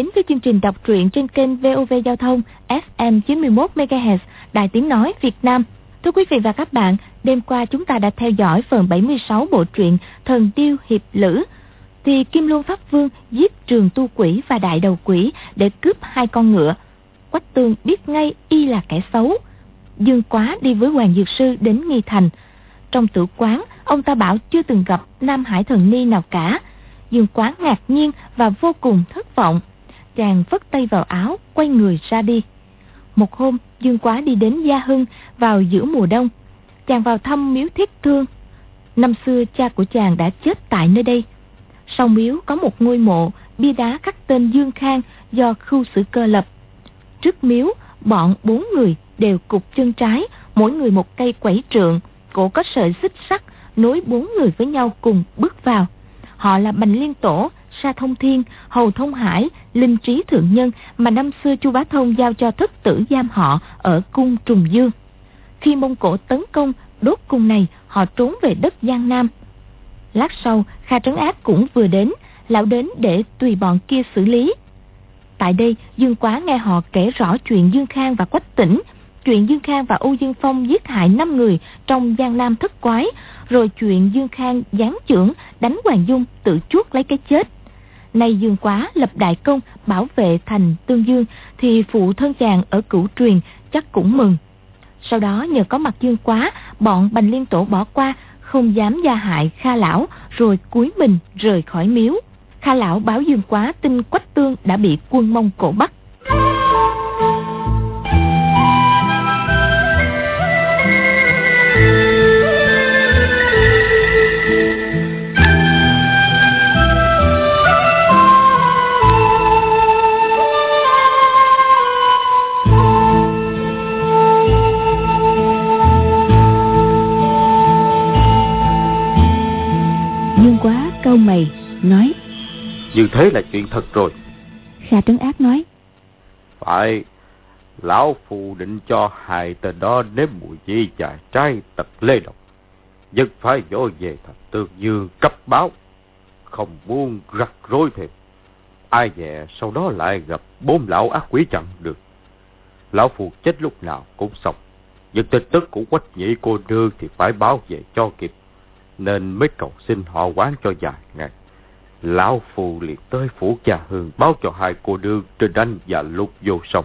đến với chương trình đọc truyện trên kênh VOV Giao thông FM 91 MHz Đài Tiếng nói Việt Nam. Thưa quý vị và các bạn, đêm qua chúng ta đã theo dõi phần 76 bộ truyện Thần Điêu Hiệp Lữ. Thì Kim Luân Pháp Vương giết trường tu quỷ và đại đầu quỷ để cướp hai con ngựa. Quách Tương biết ngay y là kẻ xấu. Dương Quá đi với Hoàng Dược Sư đến Nghi Thành. Trong tử quán, ông ta bảo chưa từng gặp Nam Hải Thần Ni nào cả Dương Quá ngạc nhiên và vô cùng thất vọng. Chàng vất tay vào áo, quay người ra đi. Một hôm, Dương Quá đi đến Gia Hưng vào giữa mùa đông. Chàng vào thăm miếu thiết thương. Năm xưa cha của chàng đã chết tại nơi đây. Sau miếu có một ngôi mộ, bia đá khắc tên Dương Khang do khu sử cơ lập. Trước miếu, bọn bốn người đều cục chân trái, mỗi người một cây quẩy trượng, cổ có sợi xích sắt, nối bốn người với nhau cùng bước vào. Họ là Bành Liên Tổ, Sa Thông Thiên, Hầu Thông Hải, Linh Trí Thượng Nhân mà năm xưa Chu Bá Thông giao cho thất tử giam họ ở cung Trùng Dương. Khi Mông Cổ tấn công đốt cung này, họ trốn về đất Giang Nam. Lát sau, Kha Trấn Ác cũng vừa đến, lão đến để tùy bọn kia xử lý. Tại đây, Dương Quá nghe họ kể rõ chuyện Dương Khang và Quách Tỉnh, chuyện Dương Khang và Âu Dương Phong giết hại 5 người trong Giang Nam thất quái, rồi chuyện Dương Khang gián trưởng đánh Hoàng Dung tự chuốt lấy cái chết. Nay Dương Quá lập đại công bảo vệ thành Tương Dương thì phụ thân chàng ở cửu truyền chắc cũng mừng. Sau đó nhờ có mặt Dương Quá, bọn Bành Liên Tổ bỏ qua, không dám gia hại Kha Lão rồi cúi mình rời khỏi miếu. Kha Lão báo Dương Quá tin Quách Tương đã bị quân Mông Cổ bắt. Câu mày nói. Như thế là chuyện thật rồi. Kha trấn ác nói. Phải lão phù định cho hai tên đó nếm mùi chi chài trái tập lê độc nhất phải dỗ về thành tương dương cấp báo. Không buông rắc rối thêm. Ai dè sau đó lại gặp bốn lão ác quỷ chặn được. Lão phù chết lúc nào cũng xong. Nhưng tin tức của quách nhị cô nương thì phải báo về cho kịp nên mới cầu xin họ quán cho dài ngày. Lão Phù liền tới phủ cha hương báo cho hai cô đương trên anh và lục vô sông.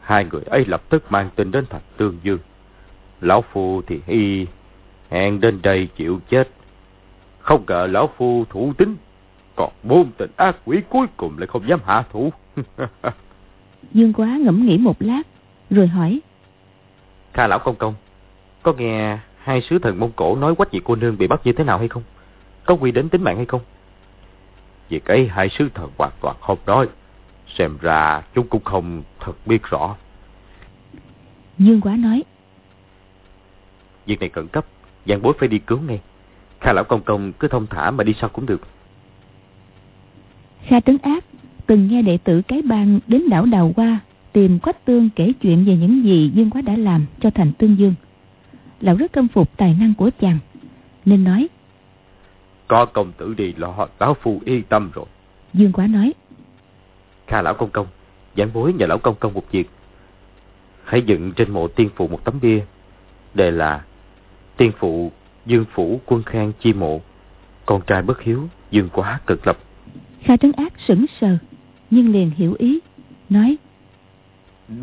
Hai người ấy lập tức mang tin đến thành Tương Dương. Lão Phu thì y hẹn đến đây chịu chết. Không ngờ Lão Phu thủ tính, còn bốn tình ác quỷ cuối cùng lại không dám hạ thủ. Dương quá ngẫm nghĩ một lát, rồi hỏi. Kha Lão Công Công, có nghe hai sứ thần Mông Cổ nói quách vị cô nương bị bắt như thế nào hay không? Có quy đến tính mạng hay không? Việc ấy hai sứ thần hoàn toàn không nói. Xem ra chúng cũng không thật biết rõ. Dương Quá nói. Việc này khẩn cấp, giang bối phải đi cứu ngay. Kha lão công công cứ thông thả mà đi sau cũng được. Kha Trấn Ác từng nghe đệ tử cái bang đến đảo Đào Hoa tìm Quách Tương kể chuyện về những gì Dương Quá đã làm cho thành Tương Dương lão rất khâm phục tài năng của chàng nên nói có công tử đi lo lão phu yên tâm rồi. Dương quá nói kha lão công công giảng bối nhờ lão công công một việc. Hãy dựng trên mộ tiên phụ một tấm bia đề là tiên phụ dương phủ quân khang chi mộ con trai bất hiếu dương quá cực lập. Kha trấn ác sững sờ nhưng liền hiểu ý nói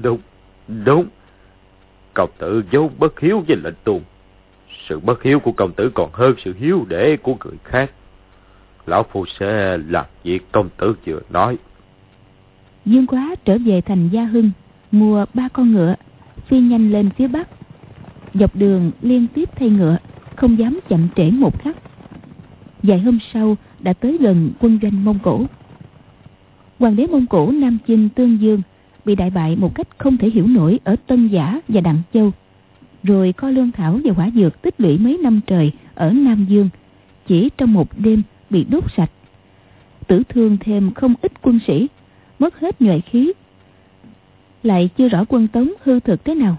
đúng đúng Công tử dấu bất hiếu với lệnh tuôn. Sự bất hiếu của công tử còn hơn sự hiếu để của người khác. Lão Phu sẽ làm việc công tử vừa nói. Dương quá trở về thành Gia Hưng, mua ba con ngựa, phi nhanh lên phía bắc. Dọc đường liên tiếp thay ngựa, không dám chậm trễ một khắc. Vài hôm sau đã tới gần quân doanh Mông Cổ. Hoàng đế Mông Cổ Nam Chinh Tương Dương bị đại bại một cách không thể hiểu nổi ở Tân Giả và Đặng Châu. Rồi kho lương thảo và hỏa dược tích lũy mấy năm trời ở Nam Dương, chỉ trong một đêm bị đốt sạch. Tử thương thêm không ít quân sĩ, mất hết nhuệ khí. Lại chưa rõ quân Tống hư thực thế nào.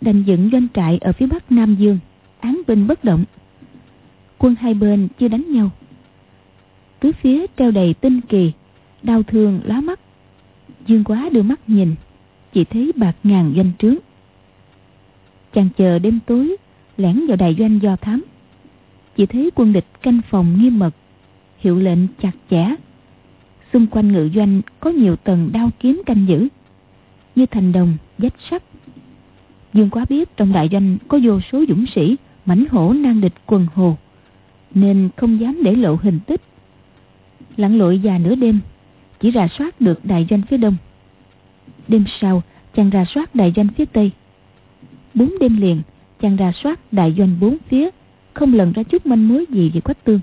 Đành dựng doanh trại ở phía bắc Nam Dương, án binh bất động. Quân hai bên chưa đánh nhau. Tứ phía treo đầy tinh kỳ, đau thương lóa mắt dương quá đưa mắt nhìn, chỉ thấy bạc ngàn doanh trướng. Chàng chờ đêm tối, lẻn vào đài doanh do thám. Chỉ thấy quân địch canh phòng nghiêm mật, hiệu lệnh chặt chẽ. Xung quanh ngự doanh có nhiều tầng đao kiếm canh giữ, như thành đồng, dách sắt. Dương quá biết trong đại doanh có vô số dũng sĩ, mãnh hổ nan địch quần hồ, nên không dám để lộ hình tích. Lặn lội già nửa đêm chỉ rà soát được đại doanh phía đông. Đêm sau, chàng rà soát đại doanh phía tây. Bốn đêm liền, chàng rà soát đại doanh bốn phía, không lần ra chút manh mối gì về quách tương.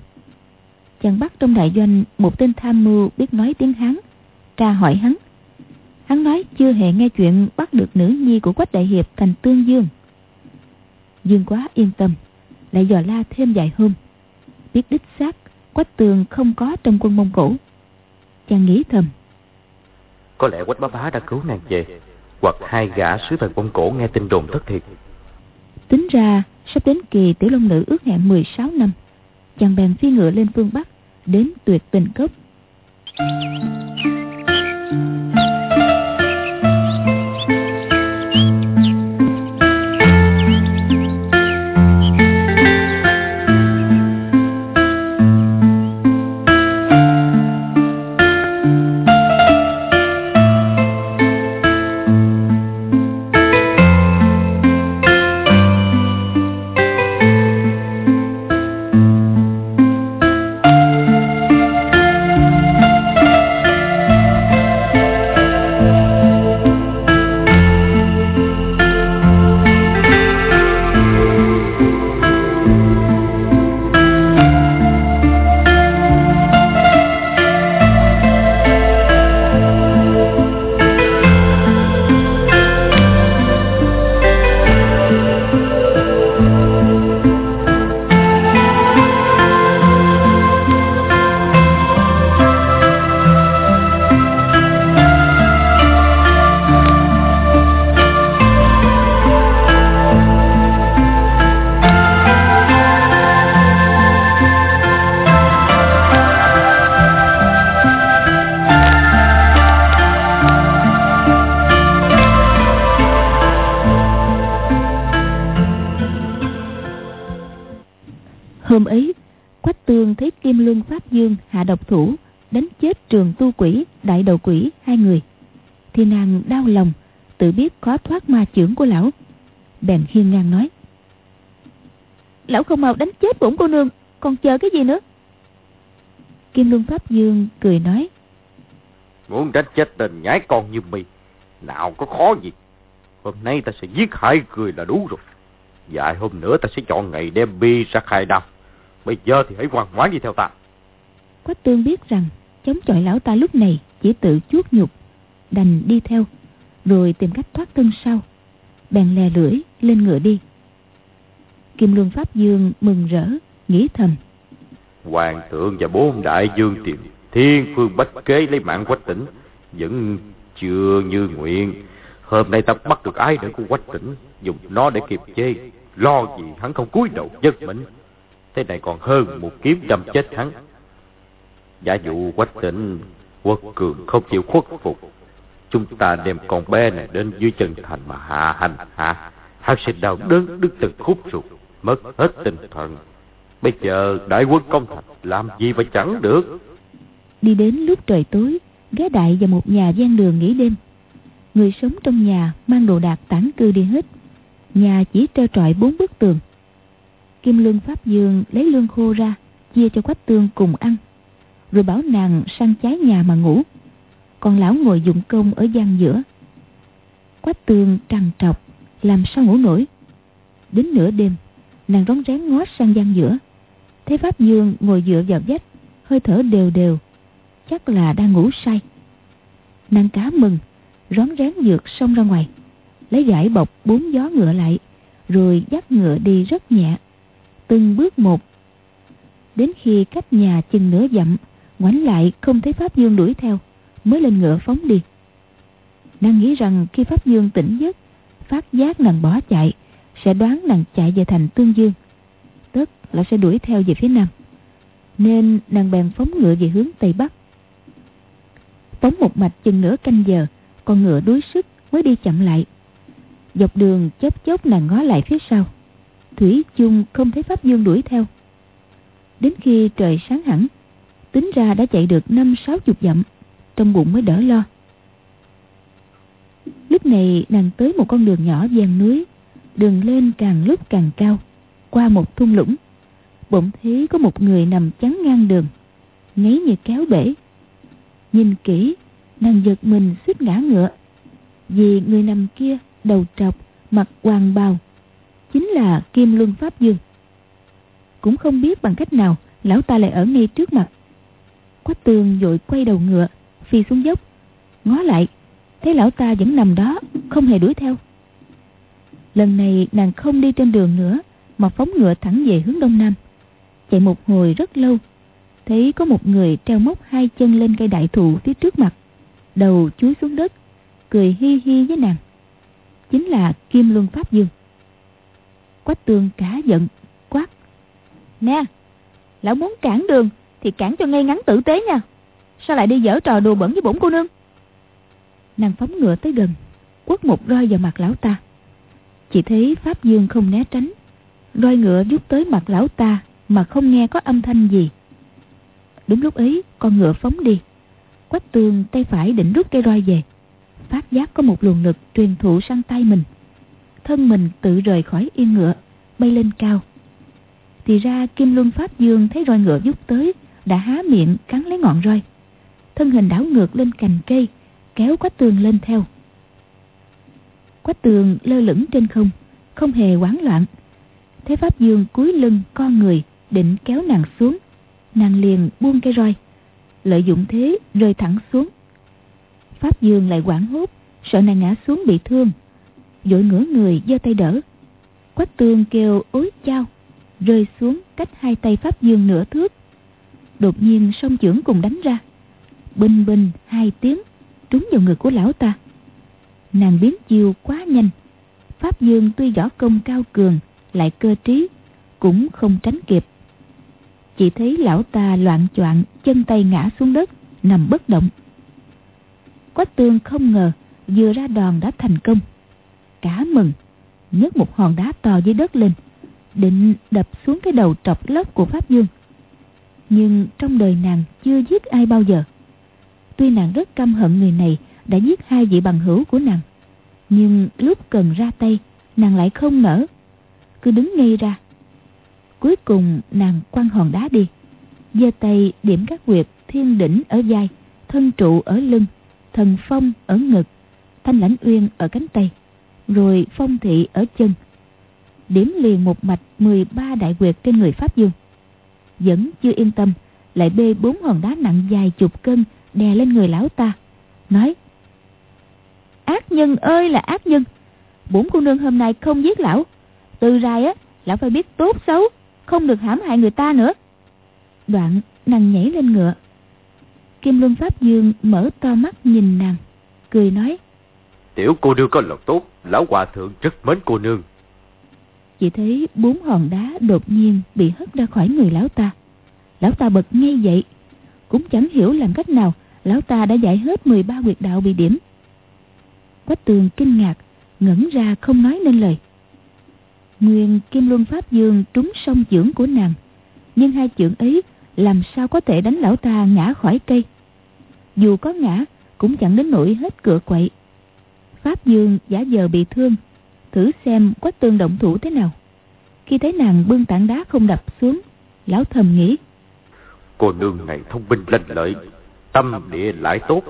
Chàng bắt trong đại doanh một tên tham mưu biết nói tiếng hán, tra hỏi hắn. Hắn nói chưa hề nghe chuyện bắt được nữ nhi của quách đại hiệp thành tương dương. Dương quá yên tâm, lại dò la thêm vài hôm. Biết đích xác quách tường không có trong quân mông cổ chàng nghĩ thầm. Có lẽ quách bá bá đã cứu nàng về hoặc hai gã sứ thần mông cổ nghe tin đồn thất thiệt. Tính ra sắp đến kỳ tiểu long nữ ước hẹn 16 năm chàng bèn phi ngựa lên phương bắc đến tuyệt tình cốc Luân Pháp Dương cười nói. Muốn đánh chết tên nhái con như mì, nào có khó gì. Hôm nay ta sẽ giết hai người là đủ rồi. Vài hôm nữa ta sẽ chọn ngày đem bi ra khai đao. Bây giờ thì hãy ngoan ngoãn đi theo ta. Quách tương biết rằng chống chọi lão ta lúc này chỉ tự chuốt nhục, đành đi theo, rồi tìm cách thoát thân sau. Bèn lè lưỡi lên ngựa đi. Kim Luân Pháp Dương mừng rỡ, nghĩ thầm. Hoàng thượng và bốn đại dương tiền thiên phương bách kế lấy mạng quách tỉnh. Vẫn chưa như nguyện. Hôm nay ta bắt được ai để của quách tỉnh. Dùng nó để kiềm chế. Lo gì hắn không cúi đầu dân mình. Thế này còn hơn một kiếm đâm chết hắn. Giả dụ quách tỉnh quốc cường không chịu khuất phục. Chúng ta đem con bé này đến dưới chân thành mà hạ hành hạ. Hắn sẽ đau đớn đứt từng khúc ruột, mất hết tinh thần. Bây giờ đại quân công thành làm gì mà chẳng được. Đi đến lúc trời tối, ghé đại vào một nhà gian đường nghỉ đêm. Người sống trong nhà mang đồ đạc tản cư đi hết. Nhà chỉ treo trọi bốn bức tường. Kim lương Pháp Dương lấy lương khô ra, chia cho Quách Tương cùng ăn. Rồi bảo nàng sang trái nhà mà ngủ. Còn lão ngồi dụng công ở gian giữa. Quách Tương trằn trọc, làm sao ngủ nổi. Đến nửa đêm, nàng rón rén ngó sang gian giữa. Thấy Pháp Dương ngồi dựa vào vách, hơi thở đều đều. Chắc là đang ngủ say. Nàng cá mừng, rón rén dược xông ra ngoài. Lấy giải bọc bốn gió ngựa lại, rồi dắt ngựa đi rất nhẹ từng bước một đến khi cách nhà chừng nửa dặm ngoảnh lại không thấy pháp dương đuổi theo mới lên ngựa phóng đi nàng nghĩ rằng khi pháp dương tỉnh giấc phát giác nàng bỏ chạy sẽ đoán nàng chạy về thành tương dương tất là sẽ đuổi theo về phía nam. Nên nàng bèn phóng ngựa về hướng tây bắc. Phóng một mạch chừng nửa canh giờ, con ngựa đuối sức mới đi chậm lại. Dọc đường chớp chớp nàng ngó lại phía sau. Thủy chung không thấy pháp dương đuổi theo. Đến khi trời sáng hẳn, tính ra đã chạy được năm sáu chục dặm, trong bụng mới đỡ lo. Lúc này nàng tới một con đường nhỏ ven núi, đường lên càng lúc càng cao qua một thung lũng. Bỗng thấy có một người nằm chắn ngang đường, ngáy như kéo bể. Nhìn kỹ, nàng giật mình suýt ngã ngựa. Vì người nằm kia đầu trọc, mặt hoàng bào, chính là kim luân pháp dương. Cũng không biết bằng cách nào, lão ta lại ở ngay trước mặt. Quách tường vội quay đầu ngựa, phi xuống dốc. Ngó lại, thấy lão ta vẫn nằm đó, không hề đuổi theo. Lần này nàng không đi trên đường nữa mà phóng ngựa thẳng về hướng đông nam. Chạy một hồi rất lâu, thấy có một người treo móc hai chân lên cây đại thụ phía trước mặt, đầu chuối xuống đất, cười hi hi với nàng. Chính là kim luân pháp dương. Quách tường cả giận, quát. Nè, lão muốn cản đường thì cản cho ngay ngắn tử tế nha. Sao lại đi dở trò đùa bẩn với bổn cô nương? Nàng phóng ngựa tới gần, quất một roi vào mặt lão ta. Chỉ thấy pháp dương không né tránh roi ngựa rút tới mặt lão ta mà không nghe có âm thanh gì. Đúng lúc ấy, con ngựa phóng đi. Quách tường tay phải định rút cây roi về. Phát giác có một luồng lực truyền thụ sang tay mình. Thân mình tự rời khỏi yên ngựa, bay lên cao. Thì ra kim luân pháp dương thấy roi ngựa rút tới, đã há miệng cắn lấy ngọn roi. Thân hình đảo ngược lên cành cây, kéo quách tường lên theo. Quách tường lơ lửng trên không không hề hoảng loạn thấy pháp dương cúi lưng con người, định kéo nàng xuống. Nàng liền buông cây roi. Lợi dụng thế, rơi thẳng xuống. Pháp dương lại quảng hốt, sợ nàng ngã xuống bị thương. Vội ngửa người, giơ tay đỡ. Quách tương kêu ối chao, rơi xuống cách hai tay pháp dương nửa thước. Đột nhiên song chưởng cùng đánh ra. Binh binh, hai tiếng, trúng vào ngực của lão ta. Nàng biến chiêu quá nhanh. Pháp dương tuy võ công cao cường lại cơ trí, cũng không tránh kịp. Chỉ thấy lão ta loạn choạng, chân tay ngã xuống đất, nằm bất động. Quách tương không ngờ vừa ra đòn đã thành công. Cả mừng, nhấc một hòn đá to dưới đất lên, định đập xuống cái đầu trọc lóc của pháp dương. Nhưng trong đời nàng chưa giết ai bao giờ. Tuy nàng rất căm hận người này đã giết hai vị bằng hữu của nàng, nhưng lúc cần ra tay, nàng lại không nỡ cứ đứng ngay ra. Cuối cùng, nàng quăng hòn đá đi, giơ tay điểm các huyệt thiên đỉnh ở vai, thân trụ ở lưng, thần phong ở ngực, thanh lãnh uyên ở cánh tay, rồi phong thị ở chân, điểm liền một mạch 13 đại quyệt trên người pháp dương. Vẫn chưa yên tâm, lại bê bốn hòn đá nặng dài chục cân, đè lên người lão ta, nói, ác nhân ơi là ác nhân, bốn cô nương hôm nay không giết lão từ rai á lão phải biết tốt xấu không được hãm hại người ta nữa. Đoạn nàng nhảy lên ngựa. Kim luân pháp dương mở to mắt nhìn nàng cười nói tiểu cô nương có lòng tốt lão hòa thượng rất mến cô nương. Chỉ thấy bốn hòn đá đột nhiên bị hất ra khỏi người lão ta. Lão ta bật ngay dậy cũng chẳng hiểu làm cách nào lão ta đã giải hết 13 quyệt đạo bị điểm. Quách tường kinh ngạc ngẩn ra không nói nên lời nguyên kim luân pháp dương trúng song chưởng của nàng. Nhưng hai chưởng ấy làm sao có thể đánh lão ta ngã khỏi cây? Dù có ngã cũng chẳng đến nỗi hết cửa quậy. Pháp dương giả giờ bị thương thử xem quách tương động thủ thế nào. Khi thấy nàng bưng tảng đá không đập xuống lão thầm nghĩ cô nương này thông minh lanh lợi tâm địa lại tốt.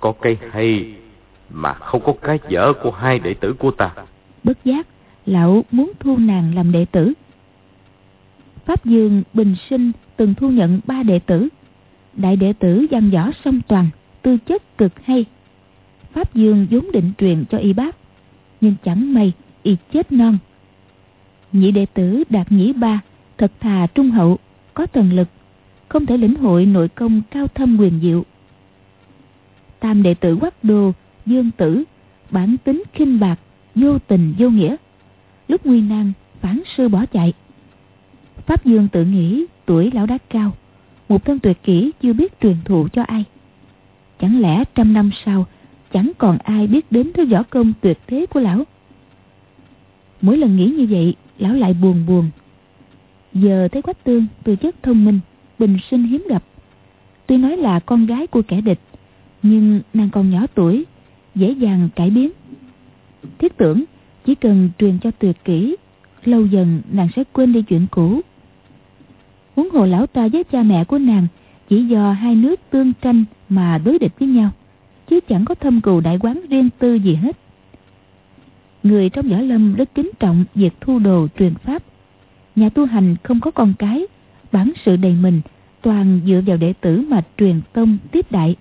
Có cây hay mà không có cái dở của hai đệ tử của ta. Bất giác lão muốn thu nàng làm đệ tử. Pháp dương bình sinh từng thu nhận ba đệ tử. Đại đệ tử văn võ song toàn, tư chất cực hay. Pháp dương vốn định truyền cho y bác, nhưng chẳng may y chết non. Nhị đệ tử đạt nhĩ ba, thật thà trung hậu, có thần lực, không thể lĩnh hội nội công cao thâm quyền diệu. Tam đệ tử quắc đô, dương tử, bản tính khinh bạc, vô tình vô nghĩa lúc nguy nan phản sư bỏ chạy. Pháp dương tự nghĩ tuổi lão đã cao. Một thân tuyệt kỹ chưa biết truyền thụ cho ai. Chẳng lẽ trăm năm sau, Chẳng còn ai biết đến thứ võ công tuyệt thế của lão? Mỗi lần nghĩ như vậy, Lão lại buồn buồn. Giờ thấy Quách Tương từ chất thông minh, Bình sinh hiếm gặp. Tuy nói là con gái của kẻ địch, Nhưng nàng còn nhỏ tuổi, Dễ dàng cải biến. Thiết tưởng chỉ cần truyền cho tuyệt kỹ Lâu dần nàng sẽ quên đi chuyện cũ. Huống hồ lão ta với cha mẹ của nàng Chỉ do hai nước tương tranh Mà đối địch với nhau, Chứ chẳng có thâm cừu đại quán riêng tư gì hết. Người trong võ lâm rất kính trọng Việc thu đồ truyền pháp. Nhà tu hành không có con cái, Bản sự đầy mình Toàn dựa vào đệ tử mà truyền tông tiếp đại.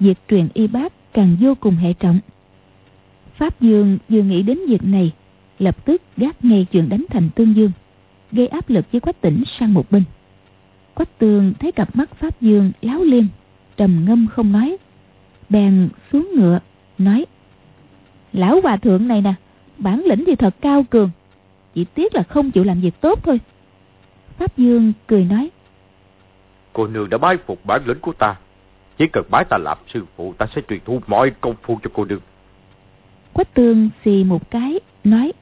Việc truyền y bác càng vô cùng hệ trọng. Pháp Dương vừa nghĩ đến việc này, Lập tức gác ngay chuyện đánh thành tương dương, Gây áp lực với Quách tỉnh sang một bên. Quách tường thấy cặp mắt Pháp Dương láo liên Trầm ngâm không nói, Bèn xuống ngựa, Nói, Lão hòa thượng này nè, Bản lĩnh thì thật cao cường, Chỉ tiếc là không chịu làm việc tốt thôi. Pháp Dương cười nói, Cô nương đã bái phục bản lĩnh của ta, Chỉ cần bái ta làm sư phụ, Ta sẽ truyền thu mọi công phu cho cô nương. Quách tương xì một cái, Nói,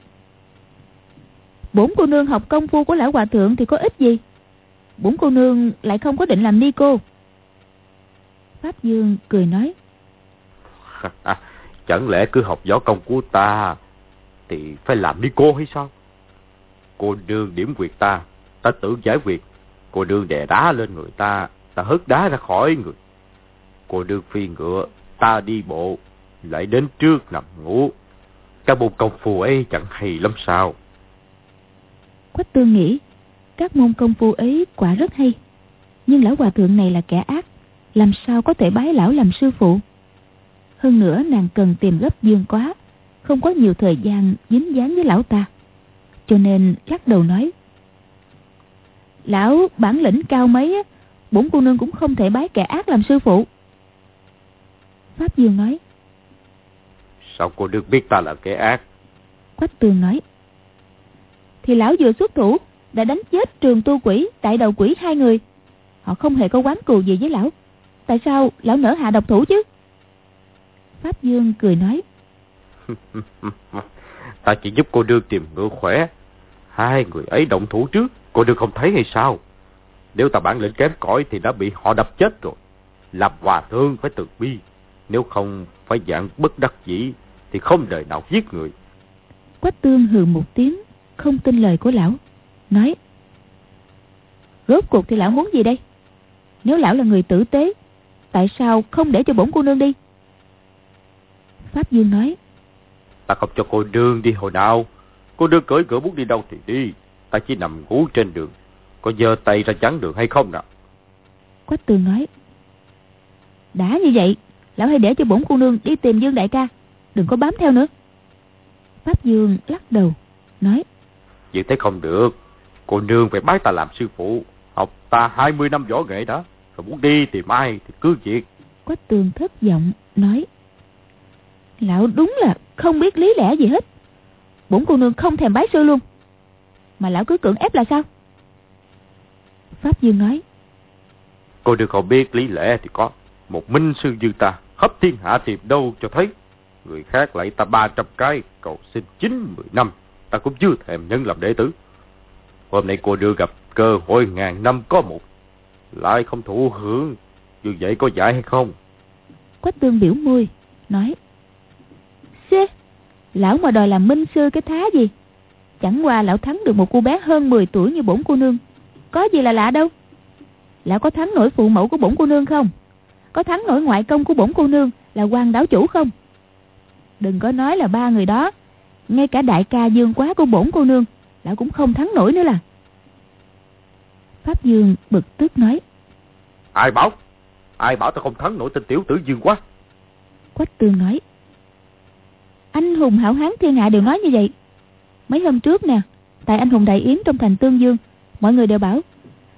Bốn cô nương học công phu của lão hòa thượng Thì có ích gì? Bốn cô nương lại không có định làm ni cô. Pháp Dương cười nói Chẳng lẽ cứ học võ công của ta Thì phải làm ni cô hay sao? Cô nương điểm quyệt ta Ta tự giải quyết Cô nương đè đá lên người ta Ta hất đá ra khỏi người. Cô nương phi ngựa, Ta đi bộ lại đến trước nằm ngủ. Các môn công phu ấy chẳng hay lắm sao. Quách tương nghĩ Các môn công phu ấy quả rất hay. Nhưng lão hòa thượng này là kẻ ác Làm sao có thể bái lão làm sư phụ? Hơn nữa nàng cần tìm gấp dương quá Không có nhiều thời gian dính dáng với lão ta. Cho nên lắc đầu nói Lão bản lĩnh cao mấy á, Bổn cô nương cũng không thể bái kẻ ác làm sư phụ. Pháp Dương nói Sao cô được biết ta là kẻ ác? Quách Tường nói. Thì lão vừa xuất thủ Đã đánh chết trường tu quỷ Đại đầu quỷ hai người. Họ không hề có quán cù gì với lão. Tại sao lão nở hạ độc thủ chứ? Pháp Dương cười nói. Ta chỉ giúp cô đưa tìm ngựa khỏe. Hai người ấy động thủ trước Cô đừng không thấy hay sao? Nếu ta bản lĩnh kém cỏi Thì đã bị họ đập chết rồi. Làm hòa thương phải từ bi. Nếu không phải dạng bất đắc dĩ Thì không đời nào giết người. Quách tương hừ một tiếng Không tin lời của lão Nói Rốt cuộc thì lão muốn gì đây? Nếu lão là người tử tế Tại sao không để cho bổn cô nương đi? Pháp Dương nói Ta không cho cô nương đi hồi nào. Cô nương cưỡi cửa muốn đi đâu thì đi. Ta chỉ nằm ngủ trên đường. Có giơ tay ra chắn đường hay không nào? Quách tường nói đã như vậy lão hãy để cho bổn cô nương đi tìm dương đại ca đừng có bám theo nữa. Pháp dương lắc đầu nói vậy thế không được. Cô nương phải bái ta làm sư phụ học ta hai mươi năm võ nghệ đó. Rồi muốn đi tìm ai thì cứ việc. Quách tường thất vọng nói lão đúng là không biết lý lẽ gì hết. Bổn cô nương không thèm bái sư luôn. Mà lão cứ cưỡng ép là sao? Pháp Dương nói Cô được không biết lý lẽ thì có. Một minh sư như ta Hấp thiên hạ tìm đâu cho thấy Người khác lại ta ba trăm cái Cầu xin chín mười năm. Ta cũng chưa thèm nhân làm đệ tử. Hôm nay cô đưa gặp cơ hội ngàn năm có một. Lại không thụ hưởng. Như vậy có giải hay không? Quách tương biểu môi, Nói, Xê, Lão mà đòi làm minh sư cái thá gì? Chẳng qua lão thắng được một cô bé hơn 10 tuổi như bổn cô nương. Có gì là lạ đâu? Lão có thắng nổi phụ mẫu của bổn cô nương không? Có thắng nổi ngoại công của bổn cô nương Là quan đáo chủ không? Đừng có nói là ba người đó. Ngay cả đại ca dương quá của bổn cô nương Lão cũng không thắng nổi nữa là. Pháp Dương bực tức nói. Ai bảo? Ai bảo ta không thắng nổi tên tiểu tử dương quá? Quách tương nói. Anh hùng hảo hán thiên hạ đều nói như vậy. Mấy hôm trước nè Tại anh hùng đại yến trong thành Tương Dương Mọi người đều bảo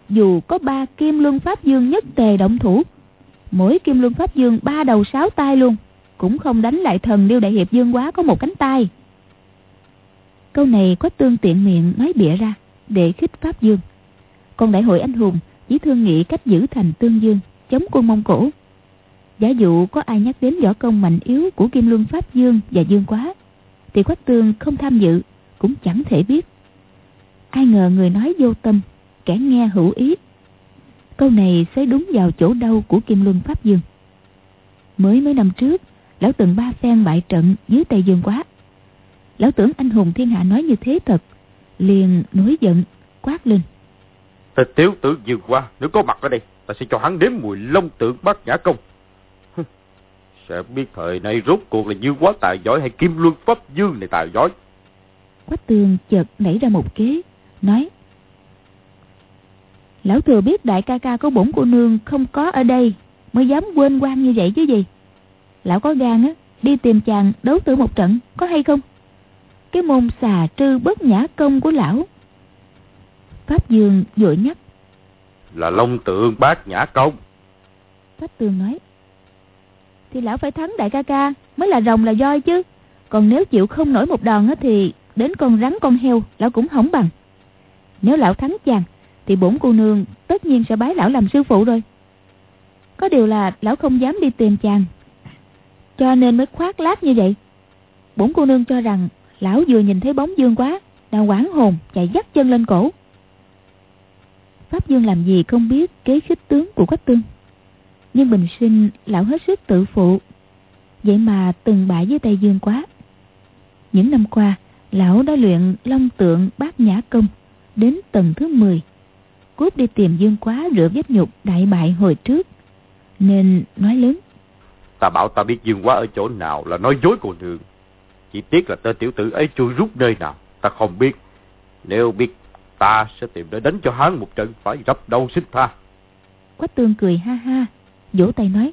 Dù có ba kim luân pháp dương nhất tề động thủ Mỗi kim luân pháp dương ba đầu sáu tay luôn cũng không đánh lại thần liêu đại hiệp dương quá có một cánh tay. Câu này có tương tiện miệng nói bịa ra, Để khích pháp dương. Còn đại hội anh hùng, chỉ thương nghị cách giữ thành Tương Dương, Chống quân Mông Cổ. Giả dụ có ai nhắc đến võ công mạnh yếu của Kim Luân Pháp Dương và Dương Quá, Thì Quách Tương không tham dự, Cũng chẳng thể biết. Ai ngờ người nói vô tâm, Kẻ nghe hữu ý. Câu này xới đúng vào chỗ đau của Kim Luân Pháp Dương. Mới mấy năm trước Lão từng ba phen bại trận dưới tay Dương Quá. Lão tưởng anh hùng thiên hạ nói như thế thật Liền nổi giận Quát lên. Tên tiếu tử Dương Quá Nếu có mặt ở đây Ta sẽ cho hắn đếm mùi long tượng bát nhã công. Sẽ biết thời nay rốt cuộc là Dương Quá tài giỏi Hay Kim Luân Pháp Dương này tài giỏi. Quách tường chợt nảy ra một kế Nói Lão thừa biết đại ca ca có bổn cô nương không có ở đây Mới dám quên quan như vậy chứ gì Lão có gan á Đi tìm chàng đấu tử một trận Có hay không? Cái môn xà trư bất nhã công của lão. Pháp Dương vội nhắc. Là long tượng bát nhã công. Pháp Tường nói Thì lão phải thắng đại ca ca Mới là rồng là voi chứ. Còn nếu chịu không nổi một đòn á Thì đến con rắn con heo Lão cũng hỏng bằng. Nếu lão thắng chàng Thì bổn cô nương tất nhiên sẽ bái lão làm sư phụ rồi. Có điều là lão không dám đi tìm chàng cho nên mới khoác lác như vậy. Bốn cô nương cho rằng Lão vừa nhìn thấy bóng dương quá Đang quảng hồn, chạy dắt chân lên cổ. Pháp Dương làm gì không biết kế khích tướng của Quách Tương. Nhưng bình sinh lão hết sức tự phụ, Vậy mà từng bại với tay Dương quá. Những năm qua, Lão đã luyện long tượng bát nhã công Đến tầng thứ 10 Cốt đi tìm Dương quá rửa vết nhục đại bại hồi trước, Nên nói lớn Ta bảo ta biết Dương quá ở chỗ nào là nói dối cô nương Chỉ tiếc là tên tiểu tử ấy chui rút nơi nào Ta không biết Nếu biết ta sẽ tìm để đánh cho hắn một trận phải rập đầu xin tha. Quách tương cười ha ha, vỗ tay nói.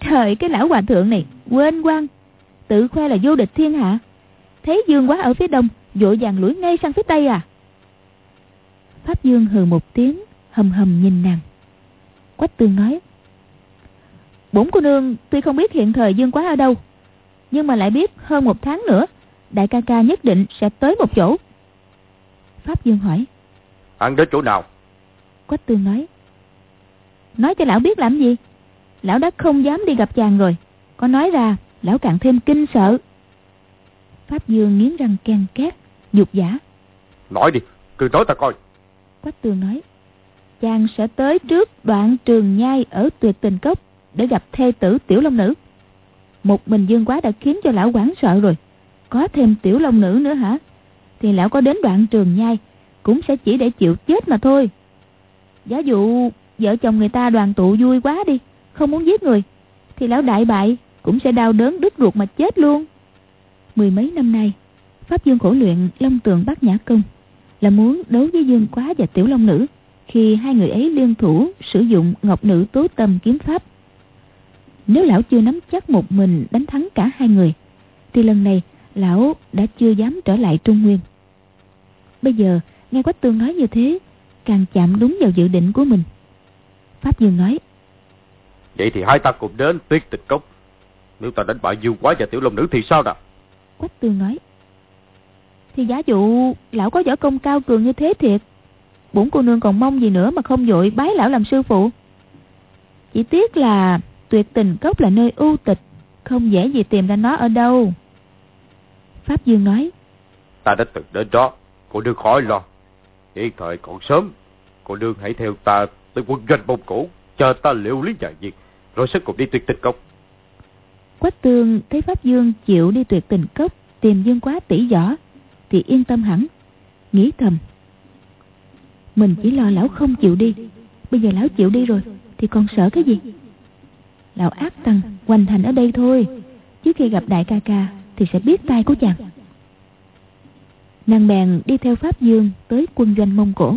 Trời cái lão hòa thượng này, quên quan, tự khoe là vô địch thiên hạ. Thấy Dương quá ở phía đông, vội vàng lũi ngay sang phía tây à. Pháp Dương hừ một tiếng, hầm hầm nhìn nàng. Quách tương nói. Bổn cô nương tuy không biết hiện thời Dương quá ở đâu, nhưng mà lại biết hơn một tháng nữa, đại ca ca nhất định sẽ tới một chỗ. Pháp Dương hỏi. Hắn đến chỗ nào? Quách Tương nói. Nói cho lão biết làm gì? Lão đã không dám đi gặp chàng rồi. Có nói ra lão càng thêm kinh sợ. Pháp Dương nghiến răng ken két Nhục giả Nói đi cứ nói ta coi. Quách Tương nói. Chàng sẽ tới trước đoạn trường nhai Ở tuyệt tình cốc để gặp thê tử tiểu long nữ. Một mình dương quá đã khiến cho lão quảng sợ rồi. Có thêm tiểu long nữ nữa hả? Thì lão có đến đoạn trường nhai, cũng sẽ chỉ để chịu chết mà thôi. Giả dụ vợ chồng người ta đoàn tụ vui quá đi, không muốn giết người, thì lão đại bại, cũng sẽ đau đớn đứt ruột mà chết luôn. Mười mấy năm nay, pháp dương khổ luyện, long tường bát nhã công là muốn đấu với dương quá và tiểu long nữ khi hai người ấy liên thủ sử dụng ngọc nữ tố tâm kiếm pháp nếu lão chưa nắm chắc một mình đánh thắng cả hai người thì lần này lão đã chưa dám trở lại Trung Nguyên. Bây giờ, nghe Quách Tương nói như thế, càng chạm đúng vào dự định của mình. Pháp Dương nói, Vậy thì hai ta cùng đến tuyết tịch cốc. Nếu ta đánh bại Dương Quá và Tiểu Long Nữ thì sao nào? Quách Tương nói, Thì giả dụ lão có võ công cao cường như thế thiệt, bổn cô nương còn mong gì nữa mà không dội bái lão làm sư phụ. Chỉ tiếc là tuyệt tình cốc là nơi ưu tịch, không dễ gì tìm ra nó ở đâu. Pháp Dương nói Ta đã từng đến đó Cô đừng khỏi lo. Hiện thời còn sớm Cô đương hãy theo ta tới quân doanh bông cổ Chờ ta liệu lý giải việc Rồi sẽ cùng đi tuyệt tình cốc. Quách tương thấy Pháp Dương chịu đi tuyệt tình cốc Tìm Dương quá tỷ võ Thì yên tâm hẳn Nghĩ thầm. Mình chỉ lo lão không chịu đi Bây giờ lão chịu đi rồi Thì còn sợ cái gì Lão ác tăng, hoành thành ở đây thôi. Chứ khi gặp đại ca ca, thì sẽ biết tay của chàng. Nàng bèn đi theo pháp dương tới quân doanh mông cổ.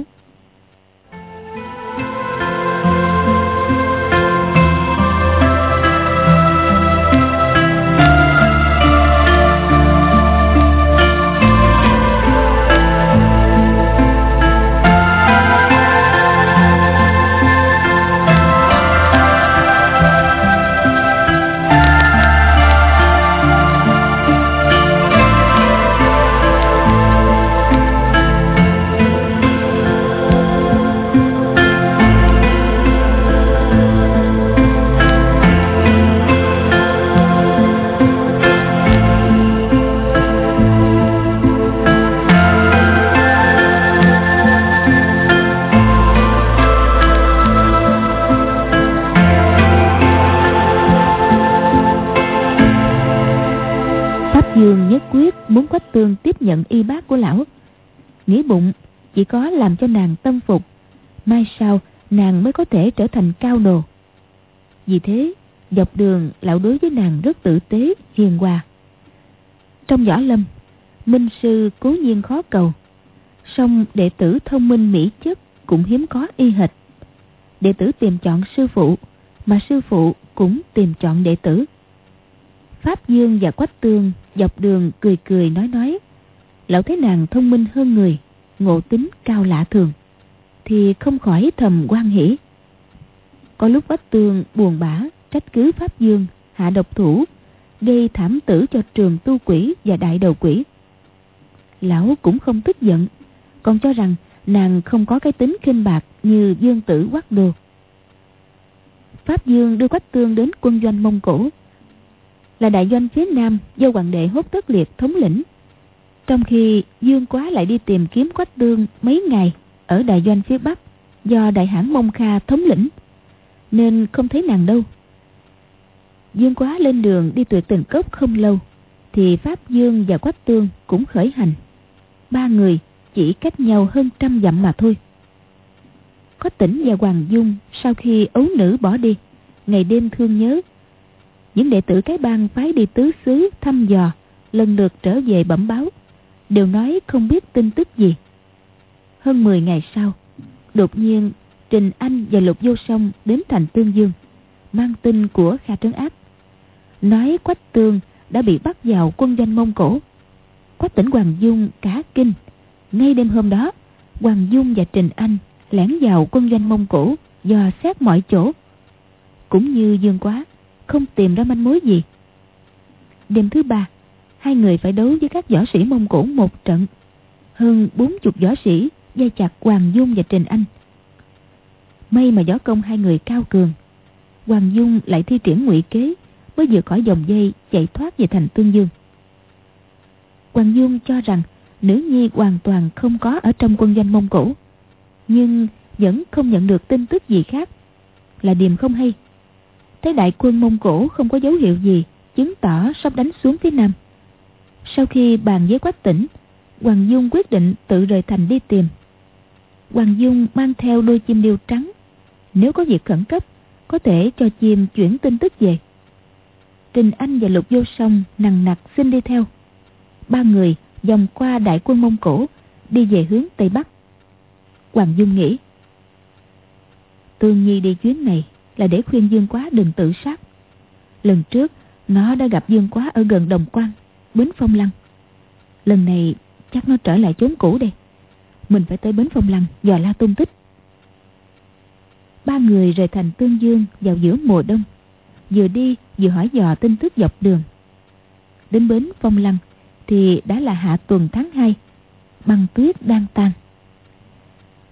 Cho nàng tâm phục. Mai sau nàng mới có thể trở thành cao đồ. Vì thế, dọc đường lão đối với nàng rất tử tế, hiền hòa. Trong võ lâm, minh sư cố nhiên khó cầu. song đệ tử thông minh mỹ chất cũng hiếm có y hệt. Đệ tử tìm chọn sư phụ, mà sư phụ cũng tìm chọn đệ tử. Pháp Dương và Quách Tương dọc đường cười cười nói nói. Lão thấy nàng thông minh hơn người, ngộ tính cao lạ thường, thì không khỏi thầm quan hỷ. Có lúc bách Tương buồn bã, trách cứ Pháp Dương, hạ độc thủ, gây thảm tử cho trường tu quỷ và đại đầu quỷ. Lão cũng không tức giận, còn cho rằng nàng không có cái tính khinh bạc như dương tử quát đồ. Pháp Dương đưa Quách Tương đến quân doanh Mông Cổ là đại doanh phía Nam do hoàng đệ hốt tất liệt thống lĩnh. Trong khi Dương Quá lại đi tìm kiếm Quách Tương mấy ngày ở đại doanh phía Bắc do đại hãn Mông Kha thống lĩnh, nên không thấy nàng đâu. Dương Quá lên đường đi tuyệt tình cốc không lâu, thì Pháp Dương và Quách Tương cũng khởi hành. Ba người chỉ cách nhau hơn trăm dặm mà thôi. Có tỉnh và Hoàng Dung sau khi ấu nữ bỏ đi, ngày đêm thương nhớ những đệ tử cái bang phái đi tứ xứ thăm dò lần lượt trở về bẩm báo đều nói không biết tin tức gì. Hơn 10 ngày sau, đột nhiên trình anh và lục vô song đến thành tương dương, mang tin của kha trấn áp. Nói quách tương đã bị bắt vào quân doanh mông cổ. Quách tỉnh hoàng dung cả kinh, ngay đêm hôm đó, hoàng dung và trình anh lẻn vào quân doanh mông cổ dò xét mọi chỗ. Cũng như dương quá, không tìm ra manh mối gì. Đêm thứ ba hai người phải đấu với các võ sĩ mông cổ một trận. Hơn bốn chục võ sĩ dây chặt hoàng dung và trình anh. May mà võ công hai người cao cường. Hoàng dung lại thi triển ngụy kế, mới vừa khỏi dòng dây chạy thoát về thành tương dương. Hoàng dung cho rằng nữ nhi hoàn toàn không có ở trong quân doanh mông cổ, nhưng vẫn không nhận được tin tức gì khác. Là điềm không hay. Thấy đại quân Mông Cổ không có dấu hiệu gì chứng tỏ sắp đánh xuống phía Nam. Sau khi bàn với Quách tỉnh, Hoàng Dung quyết định tự rời thành đi tìm. Hoàng Dung mang theo đôi chim điêu trắng. Nếu có việc khẩn cấp, có thể cho chim chuyển tin tức về. Trình Anh và Lục Vô Song nằng nặc xin đi theo. Ba người vòng qua đại quân Mông Cổ, đi về hướng Tây Bắc. Hoàng Dung nghĩ, Tương Nhi đi chuyến này là để khuyên Dương Quá đừng tự sát. Lần trước, nó đã gặp Dương Quá ở gần Đồng Quan, Bến Phong Lăng. Lần này, chắc nó trở lại chốn cũ đây. Mình phải tới Bến Phong Lăng, dò la tung tích. Ba người rời thành Tương Dương vào giữa mùa đông. Vừa đi, vừa hỏi dò tin tức dọc đường. Đến Bến Phong Lăng, thì đã là hạ tuần tháng 2. Băng tuyết đang tan.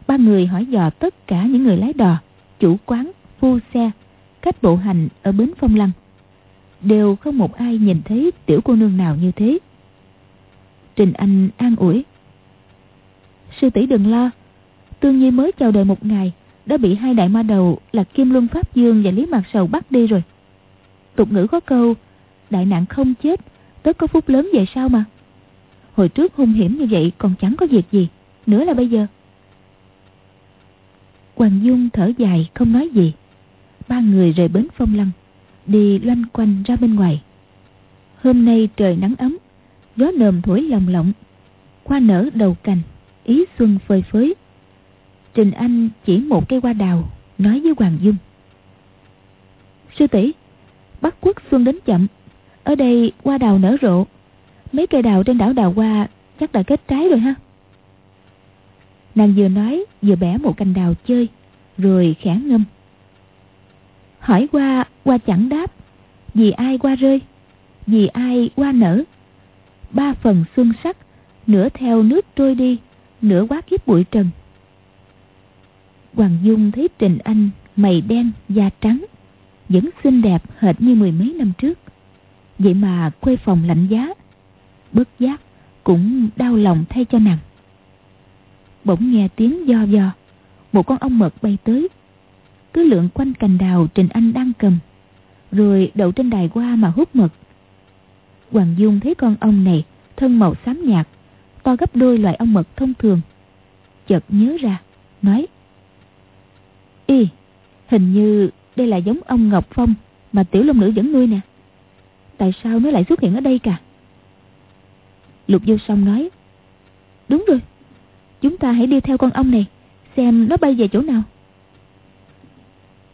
Ba người hỏi dò tất cả những người lái đò, chủ quán phu xe cách bộ hành ở bến phong lăng đều không một ai nhìn thấy tiểu cô nương nào như thế. Trình anh an ủi. Sư tỷ đừng lo, tương nhi mới chào đời một ngày, đã bị hai đại ma đầu là kim luân pháp dương và lý mạc sầu bắt đi rồi. Tục ngữ có câu, đại nạn không chết, tất có phúc lớn về sau mà. Hồi trước hung hiểm như vậy còn chẳng có việc gì, nữa là bây giờ. Hoàng dung thở dài không nói gì. Ba người rời bến phong lăng đi loanh quanh ra bên ngoài. Hôm nay trời nắng ấm, gió nồm thổi lồng lộng, hoa nở đầu cành, ý xuân phơi phới. Trình anh chỉ một cây hoa đào, nói với hoàng dung. Sư tỷ, bắc quốc xuân đến chậm, ở đây hoa đào nở rộ. Mấy cây đào trên đảo đào hoa chắc đã kết trái rồi ha. Nàng vừa nói, vừa bẻ một cành đào chơi, rồi khẽ ngâm. Hỏi qua, qua chẳng đáp. Vì ai qua rơi? Vì ai qua nở? Ba phần xuân sắc Nửa theo nước trôi đi Nửa quá kiếp bụi trần. Hoàng Dung thấy Trình Anh Mày đen, da trắng Vẫn xinh đẹp hệt như mười mấy năm trước. Vậy mà quê phòng lạnh giá Bất giác Cũng đau lòng thay cho nàng. Bỗng nghe tiếng do do Một con ong mật bay tới cứ lượn quanh cành đào Trình Anh đang cầm rồi đậu trên đài hoa mà hút mật Hoàng Dung thấy con ong này thân màu xám nhạt, to gấp đôi loại ong mật thông thường. Chợt nhớ ra, nói Y, hình như đây là giống ong Ngọc Phong mà tiểu long nữ vẫn nuôi nè. Tại sao nó lại xuất hiện ở đây cả? Lục vô song nói Đúng rồi, chúng ta hãy đi theo con ong này, xem nó bay về chỗ nào.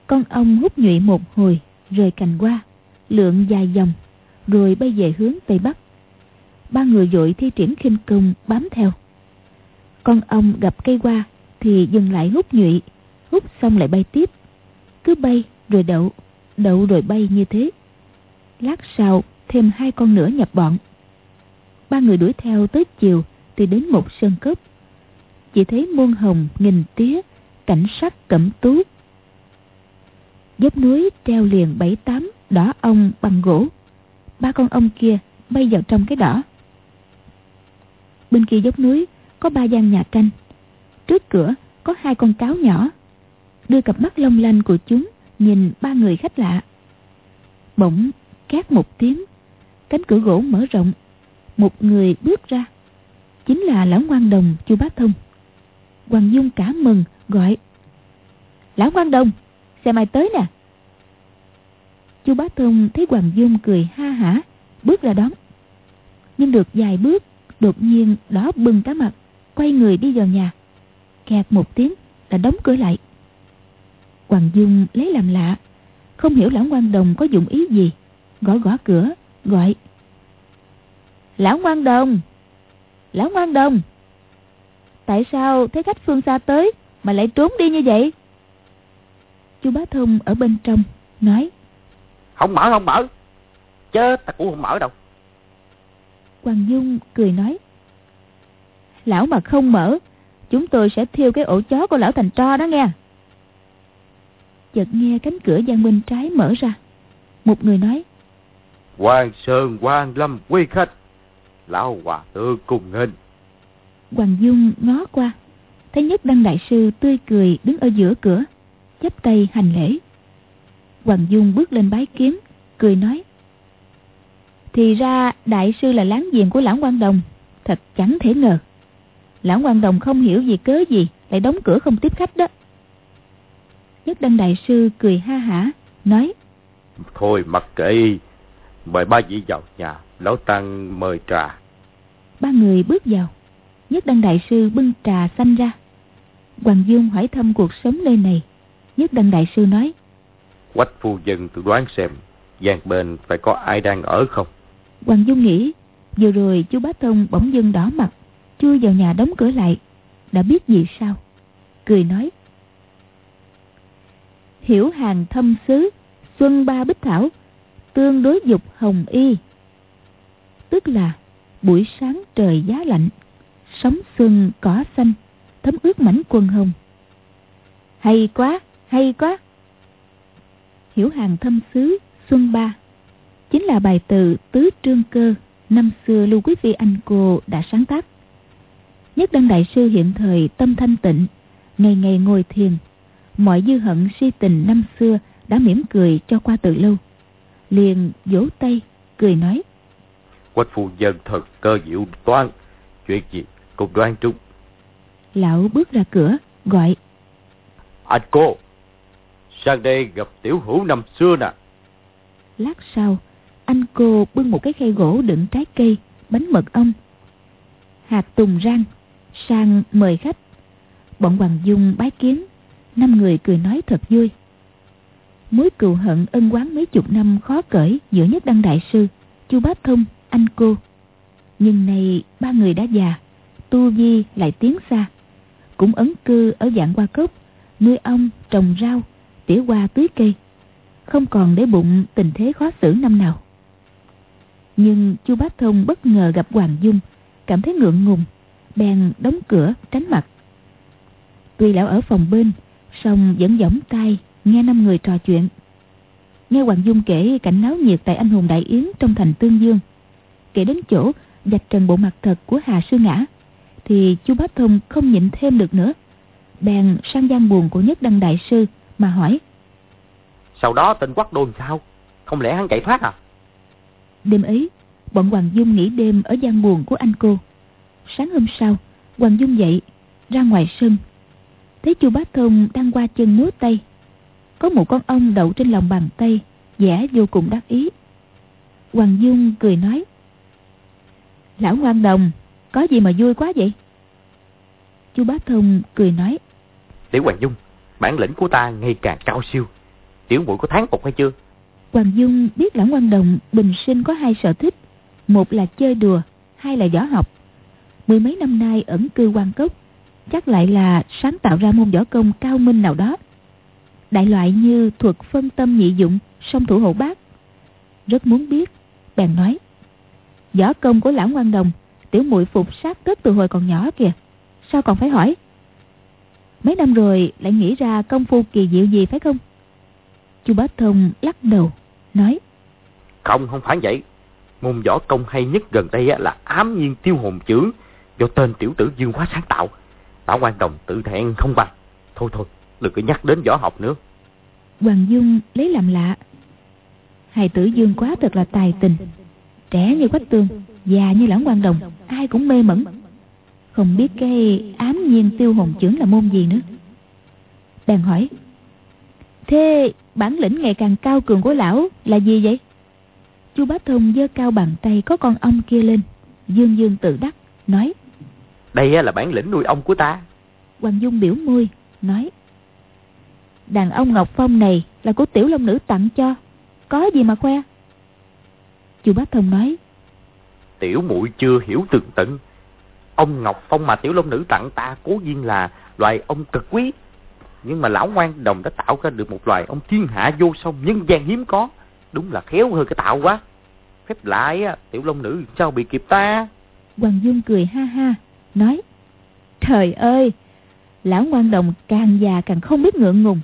Con ong hút nhụy một hồi, rời cành qua, lượn dài dòng, rồi bay về hướng Tây Bắc. Ba người dội thi triển khinh công bám theo. Con ong gặp cây qua thì dừng lại hút nhụy, hút xong lại bay tiếp. Cứ bay rồi đậu, đậu rồi bay như thế. Lát sau thêm hai con nữa nhập bọn. Ba người đuổi theo tới chiều thì đến một sơn cốc. Chỉ thấy muôn hồng nghìn tía, cảnh sắc cẩm tú. Dốc núi treo liền bảy tám đỏ ong bằng gỗ. Ba con ong kia bay vào trong cái đỏ. Bên kia dốc núi có ba gian nhà tranh. Trước cửa có hai con cáo nhỏ. Đưa cặp mắt long lanh của chúng nhìn ba người khách lạ. Bỗng két một tiếng, cánh cửa gỗ mở rộng. Một người bước ra. Chính là lão quan đồng chu bá thông. Hoàng Dung cả mừng gọi Lão quan đồng Xem ai tới nè. Chu bá thông thấy Hoàng Dung cười ha hả, Bước ra đón. Nhưng được vài bước, Đột nhiên đó bừng cả mặt, Quay người đi vào nhà. Kẹt một tiếng là đóng cửa lại. Hoàng Dung lấy làm lạ, Không hiểu lão Quan đồng có dụng ý gì, Gõ gõ cửa, Gọi. Lão Quan đồng! Lão Quan đồng! Tại sao thấy khách phương xa tới Mà lại trốn đi như vậy? Chú bá thông ở bên trong Nói. Không mở không mở. Chứ ta cũng không mở đâu. Hoàng Dung cười nói. Lão mà không mở Chúng tôi sẽ thiêu cái ổ chó của lão thành tro đó nghe. Chợt nghe cánh cửa gian bên trái mở ra. Một người nói. Hoàng Sơn Hoàng Lâm quy khách. Lão Hòa Thượng cùng hình Hoàng Dung ngó qua Thấy nhất đăng đại sư tươi cười đứng ở giữa cửa chắp tay hành lễ. Hoàng Dung bước lên bái kiến Cười nói Thì ra đại sư là láng giềng của lão quan đồng Thật chẳng thể ngờ. Lão quan đồng không hiểu gì cớ gì Lại đóng cửa không tiếp khách đó. Nhất đăng đại sư cười ha hả Nói Thôi mặc kệ Mời ba vị vào nhà Lão Tăng mời trà. Ba người bước vào. Nhất đăng đại sư bưng trà xanh ra. Hoàng Dương hỏi thăm cuộc sống nơi này Nhất đăng đại sư nói Quách phu dân tự đoán xem gian bên phải có ai đang ở không? Hoàng Dung nghĩ Vừa rồi chú Bá Thông bỗng dưng đỏ mặt Chui vào nhà đóng cửa lại Đã biết gì sao? Cười nói Hiểu hàng thâm sứ Xuân ba bích thảo Tương đối dục hồng y. Tức là buổi sáng trời giá lạnh Sóng xuân cỏ xanh Thấm ướt mảnh quần hồng. Hay quá, hay quá. Hiểu hàng thâm sứ Xuân Ba. Chính là bài từ Tứ Trương Cơ Năm xưa Lưu Quý Phi Anh Cô đã sáng tác. Nhất Đăng Đại Sư hiện thời tâm thanh tịnh Ngày ngày ngồi thiền. Mọi dư hận si tình năm xưa Đã mỉm cười cho qua từ lâu. Liền vỗ tay Cười nói. Quách phu dân thật cơ diệu toan Chuyện gì cùng đoan trung Lão bước ra cửa Gọi. Anh cô Sang đây gặp tiểu hữu năm xưa nè. Lát sau Anh cô bưng một cái khay gỗ đựng trái cây Bánh mật ong. Hạt tùng rang Sang mời khách. Bọn Hoàng Dung bái kiến Năm người cười nói thật vui. Mối cừu hận ân quán mấy chục năm khó cởi Giữa nhất đăng đại sư Chu Bát Thông, anh cô. Nhưng nay ba người đã già Tu Vi lại tiến xa. Cũng ấn cư ở dạng qua cốc Nuôi ong, trồng rau Tỉa hoa tưới cây, Không còn để bụng tình thế khó xử năm nào. Nhưng chu Bát Thông bất ngờ gặp Hoàng Dung, Cảm thấy ngượng ngùng, Bèn đóng cửa tránh mặt. Tuy lão ở phòng bên, song vẫn giỏng tay nghe năm người trò chuyện. Nghe hoàng dung kể cảnh náo nhiệt tại anh hùng đại yến trong thành tương dương, kể đến chỗ vạch trần bộ mặt thật của hà sư ngã, thì chu bá thông không nhịn thêm được nữa, bèn sang gian buồn của nhất đăng đại sư mà hỏi sau đó tên quắc đôn sao không lẽ hắn chạy thoát à đêm ấy bọn Hoàng Dung nghỉ đêm ở gian buồn của anh cô. Sáng hôm sau, Hoàng Dung dậy, ra ngoài sân. Thấy chu Bá Thông đang qua chân múa tay. Có một con ong đậu trên lòng bàn tay, vẻ vô cùng đắc ý. Hoàng Dung cười nói. Lão ngoan đồng, có gì mà vui quá vậy? Chu Bá Thông cười nói. Tiểu Hoàng Dung, bản lĩnh của ta ngày càng cao siêu. Tiểu muội có tháng phục hay chưa? Hoàng Dung biết Lãng Quang đồng bình sinh có hai sở thích. Một là chơi đùa, hai là võ học. Mười mấy năm nay ẩn cư quan cốc, chắc lại là sáng tạo ra môn võ công cao minh nào đó. Đại loại như thuật phân tâm nhị dụng, song thủ hộ bác. Rất muốn biết, bèn nói. Võ công của Lãng Quang đồng, tiểu muội phục sát tất từ hồi còn nhỏ kìa. Sao còn phải hỏi? Mấy năm rồi lại nghĩ ra công phu kỳ diệu gì phải không? Chu Bá Thông lắc đầu, nói. Không, không phải vậy. Môn võ công hay nhất gần đây là ám nhiên tiêu hồn chưởng do tên tiểu tử Dương Quá sáng tạo. Lão quan đồng tự thẹn không bằng. Thôi thôi, đừng có nhắc đến võ học nữa. Hoàng Dung lấy làm lạ. Hài tử Dương Quá thật là tài tình. Trẻ như quách tường, già như lãng quan đồng, ai cũng mê mẩn. Không biết cái ám nhiên tiêu hồn chưởng là môn gì nữa. Bèn hỏi. Thế bản lĩnh ngày càng cao cường của lão là gì vậy? Chu Bá Thông giơ cao bàn tay có con ong kia lên. Dương Dương tự đắc, nói. Đây là bản lĩnh nuôi ong của ta. Hoàng Dung biểu môi, nói. Đàn ông Ngọc Phong này là của tiểu long nữ tặng cho. Có gì mà khoe? Chu Bá Thông nói. Tiểu muội chưa hiểu tường tận. Ông Ngọc Phong mà tiểu long nữ tặng ta cố nhiên là loài ông cực quý. Nhưng mà lão ngoan đồng đã tạo ra được một loài ông thiên hạ vô song nhân gian hiếm có. Đúng là khéo hơn cái tạo quá. Phép lại á, tiểu long nữ sao bị kịp ta? Hoàng Dung cười ha ha, nói. Trời ơi, lão ngoan đồng càng già càng không biết ngượng ngùng.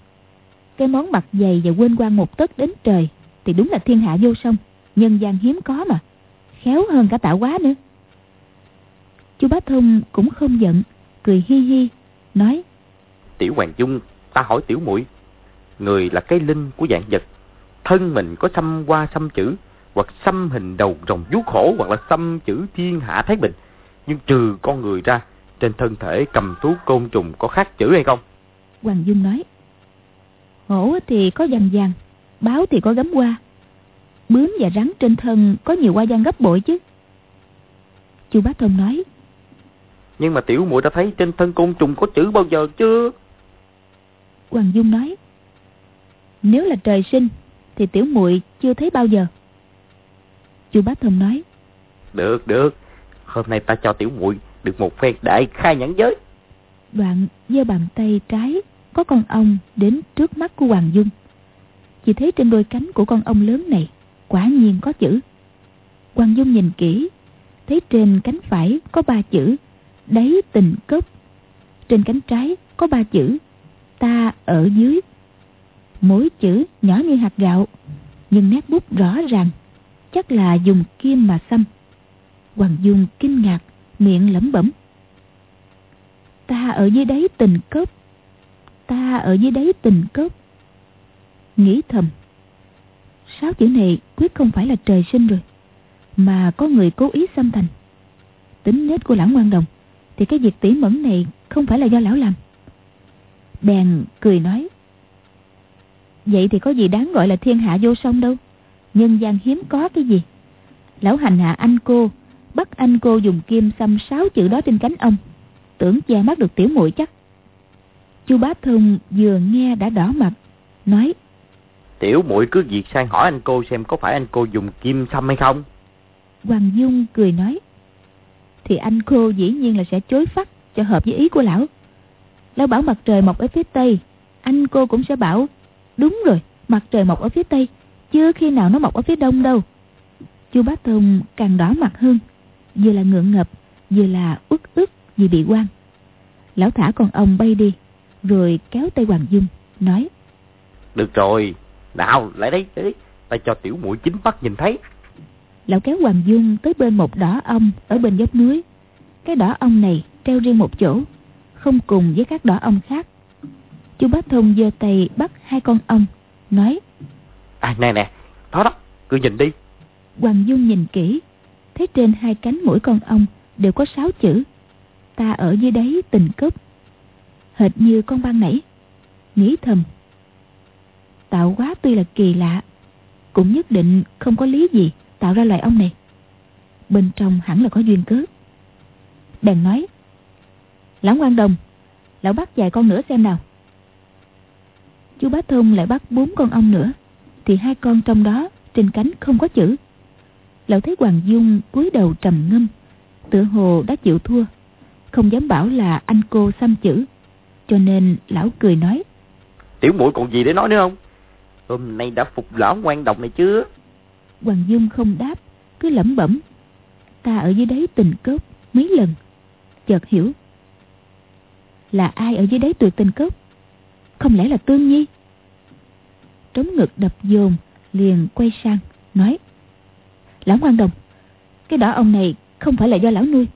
Cái món mặt dày và quên quan một tấc đến trời thì đúng là thiên hạ vô song, nhân gian hiếm có mà. Khéo hơn cả tạo quá nữa. Chú Bá Thông cũng không giận, cười hi hi, nói. Tiểu Hoàng Dung, ta hỏi tiểu muội người là cái linh của dạng vật. Thân mình có xăm qua xăm chữ, hoặc xăm hình đầu rồng vuốt khổ, hoặc là xăm chữ thiên hạ thái bình. Nhưng trừ con người ra, trên thân thể cầm thú côn trùng có khác chữ hay không? Hoàng Dung nói. Hổ thì có dằn dằn, báo thì có gấm hoa. Bướm và rắn trên thân có nhiều hoa văn gấp bội chứ. Chu Bá Thông nói. Nhưng mà tiểu muội đã thấy trên thân côn trùng có chữ bao giờ chưa? Hoàng Dung nói. Nếu là trời sinh thì tiểu muội chưa thấy bao giờ. Chu Bá Thông nói. Được, được. Hôm nay ta cho tiểu muội được một phen đại khai nhãn giới. Đoạn giơ bàn tay trái có con ong đến trước mắt của Hoàng Dung. Chỉ thấy trên đôi cánh của con ong lớn này quả nhiên có chữ. Hoàng Dung nhìn kỹ, thấy trên cánh phải có ba chữ đáy tình cốc. Trên cánh trái có ba chữ ta ở dưới. Mỗi chữ nhỏ như hạt gạo, nhưng nét bút rõ ràng, chắc là dùng kim mà xăm. Hoàng Dung kinh ngạc, miệng lẩm bẩm. Ta ở dưới đáy tình cốc, ta ở dưới đáy tình cốc. Nghĩ thầm, sáu chữ này quyết không phải là trời sinh rồi, mà có người cố ý xâm thành. Tính nết của lãng quan đồng, thì cái việc tỉ mẩn này không phải là do lão làm. Bèn cười nói, Vậy thì có gì đáng gọi là thiên hạ vô song đâu. Nhân gian hiếm có cái gì. Lão hành hạ anh cô Bắt anh cô dùng kim xăm sáu chữ đó trên cánh ông. Tưởng che mắt được tiểu muội chắc. Chu bá thông vừa nghe đã đỏ mặt Nói Tiểu muội cứ việc sang hỏi anh cô xem có phải anh cô dùng kim xăm hay không? Hoàng Dung cười nói thì anh cô dĩ nhiên là sẽ chối phát Cho hợp với ý của lão Lão bảo mặt trời mọc ở phía tây Anh cô cũng sẽ bảo Đúng rồi, mặt trời mọc ở phía tây, chưa khi nào nó mọc ở phía đông đâu. Chu Bá Thông càng đỏ mặt hơn, vừa là ngượng ngập, vừa là ức ức vì bị quan. Lão thả con ông bay đi, rồi kéo tay Hoàng Dung, nói. Được rồi, nào lại đây, đấy, ta cho tiểu mũi chính mắt nhìn thấy. Lão kéo Hoàng Dung tới bên một đỏ ong ở bên dốc núi. Cái đỏ ong này treo riêng một chỗ, không cùng với các đỏ ong khác Chú Bá Thông giơ tay bắt hai con ong, nói. À nè nè, đó đó, cứ nhìn đi. Hoàng Dung nhìn kỹ, thấy trên hai cánh mỗi con ong đều có sáu chữ ta ở dưới đấy tình cướp hệt như con ban nãy nghĩ thầm tạo quá tuy là kỳ lạ cũng nhất định không có lý gì tạo ra loài ong này. Bên trong hẳn là có duyên cớ. Bèn nói, lão quan đồng, lão bắt vài con nữa xem nào. Chú bá thông lại bắt bốn con ong nữa, thì hai con trong đó trên cánh không có chữ. Lão thấy hoàng dung cúi đầu trầm ngâm, tựa hồ đã chịu thua, không dám bảo là anh cô xăm chữ. Cho nên lão cười nói, tiểu muội còn gì để nói nữa không? Hôm nay đã phục lão ngoan độc này chưa? Hoàng dung không đáp cứ lẩm bẩm ta ở dưới đáy tình cớp mấy lần chợt hiểu. Là ai ở dưới đáy tuyệt tình cớp không lẽ là tương nhi? Trống ngực đập dồn liền quay sang nói lão Quang đồng cái đỏ ông này không phải là do lão nuôi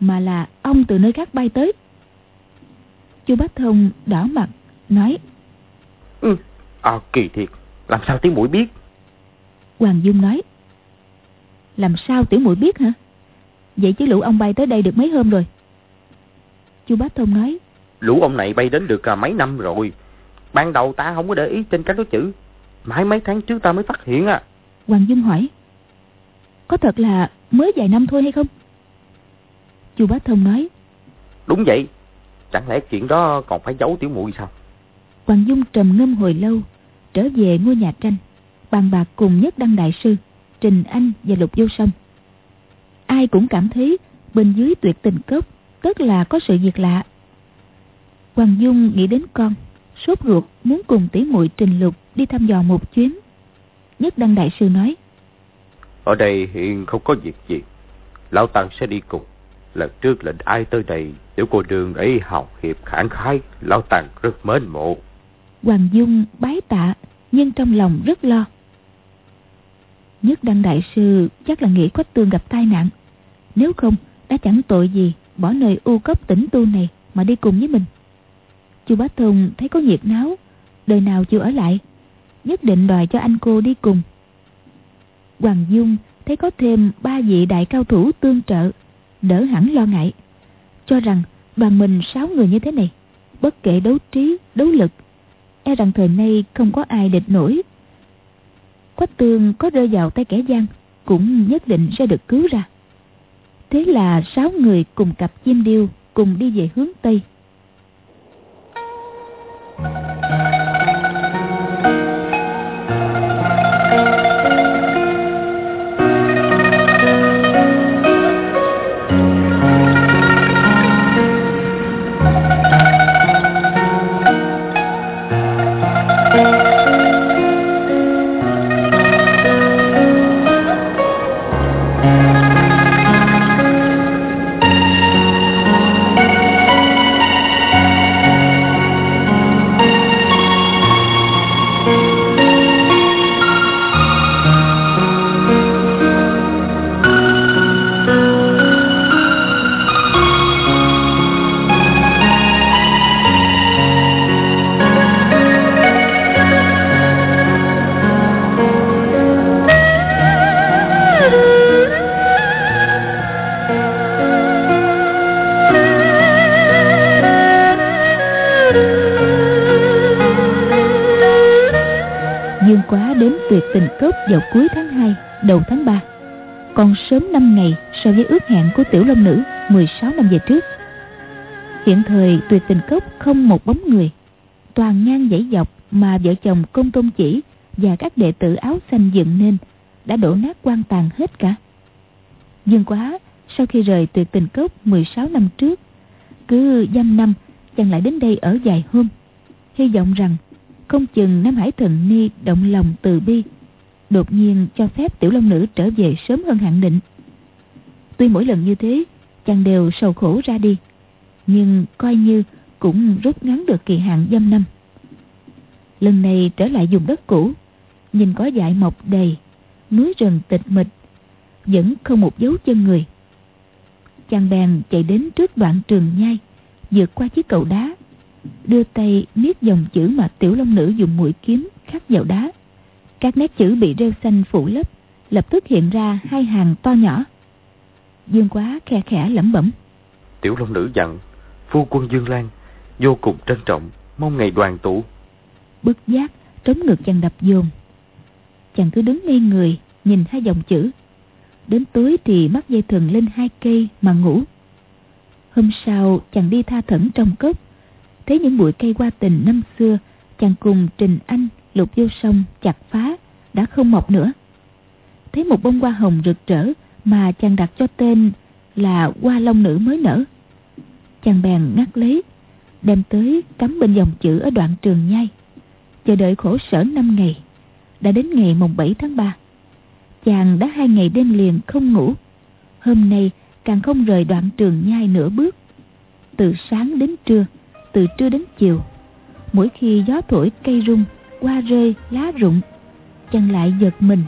mà là ông từ nơi khác bay tới. Chu bác thông đỏ mặt nói ừ à, kỳ thiệt làm sao tiếng mũi biết? Hoàng dung nói. Làm sao tiểu muội biết hả? Vậy chứ lũ ông bay tới đây được mấy hôm rồi? Chu bá thông nói. Lũ ông này bay đến được cả mấy năm rồi. Ban đầu ta không có để ý trên các dấu chữ. Mãi mấy tháng trước ta mới phát hiện à. Hoàng dung hỏi. Có thật là mới vài năm thôi hay không? Chu bá thông nói. Đúng vậy. Chẳng lẽ chuyện đó còn phải giấu tiểu muội sao? Hoàng dung trầm ngâm hồi lâu trở về ngôi nhà tranh bàn bạc cùng nhất đăng đại sư trình anh và lục vô sông ai cũng cảm thấy bên dưới tuyệt tình cốc tất là có sự việc lạ. Hoàng dung nghĩ đến con sốt ruột muốn cùng tỷ muội trình lục đi thăm dò một chuyến. Nhất đăng đại sư nói ở đây hiện không có việc gì. Lão tăng sẽ đi cùng. Lần trước lệnh ai tới đây tiểu cô đường ấy hào hiệp khẳng khái lão tăng rất mến mộ. Hoàng dung bái tạ nhưng trong lòng rất lo nhất đăng đại sư chắc là nghĩ quách tương gặp tai nạn. Nếu không, đã chẳng tội gì bỏ nơi u cốc tỉnh tu này mà đi cùng với mình. Chu bá thông thấy có nhiệt náo, đời nào chưa ở lại, nhất định đòi cho anh cô đi cùng. Hoàng dung thấy có thêm ba vị đại cao thủ tương trợ, đỡ hẳn lo ngại, cho rằng đoàn mình sáu người như thế này, bất kể đấu trí, đấu lực e rằng thời nay không có ai địch nổi quách tương có rơi vào tay kẻ gian, cũng nhất định sẽ được cứu ra. Thế là sáu người cùng cặp chim điêu cùng đi về hướng tây. Tiểu long nữ 16 năm về trước. Hiện thời tuyệt tình cốc không một bóng người. Toàn ngang dãy dọc mà vợ chồng công tôn chỉ Và các đệ tử áo xanh dựng nên Đã đổ nát quan tàn hết cả. Dương quá, Sau khi rời tuyệt tình cốc 16 năm trước, Cứ dăm năm chàng lại đến đây ở vài hôm, Hy vọng rằng không chừng Nam Hải Thần Ni động lòng từ bi, đột nhiên cho phép tiểu long nữ trở về sớm hơn hạn định tuy mỗi lần như thế, chàng đều sầu khổ ra đi, nhưng coi như cũng rút ngắn được kỳ hạn dâm năm. Lần này trở lại dùng đất cũ, nhìn có dại mọc đầy, núi rừng tịch mịch, vẫn không một dấu chân người. Chàng bèn chạy đến trước đoạn trường nhai, vượt qua chiếc cầu đá, đưa tay miết dòng chữ mà tiểu long nữ dùng mũi kiếm khắc vào đá. Các nét chữ bị rêu xanh phủ lấp lập tức hiện ra hai hàng to nhỏ. Dương quá khe khẽ lẩm bẩm. Tiểu Long Nữ dặn, phu quân Dương Lan, vô cùng trân trọng, mong ngày đoàn tụ. Bất giác, trống ngực chàng đập dồn. Chàng cứ đứng ngay người, nhìn hai dòng chữ. Đến tối thì mắt dây thừng lên hai cây mà ngủ. Hôm sau chàng đi tha thẩn trong cốc Thấy những bụi cây hoa tình năm xưa Chàng cùng Trình Anh lục vô sông chặt phá Đã không mọc nữa Thấy một bông hoa hồng rực rỡ mà chàng đặt cho tên là hoa long nữ mới nở. Chàng bèn ngắt lấy, Đem tới cắm bên dòng chữ ở đoạn trường nhai. Chờ đợi khổ sở năm ngày, Đã đến ngày mùng 7 tháng 3 Chàng đã hai ngày đêm liền không ngủ. Hôm nay càng không rời đoạn trường nhai nửa bước. Từ sáng đến trưa, từ trưa đến chiều, mỗi khi gió thổi cây rung, hoa rơi, lá rụng, chàng lại giật mình,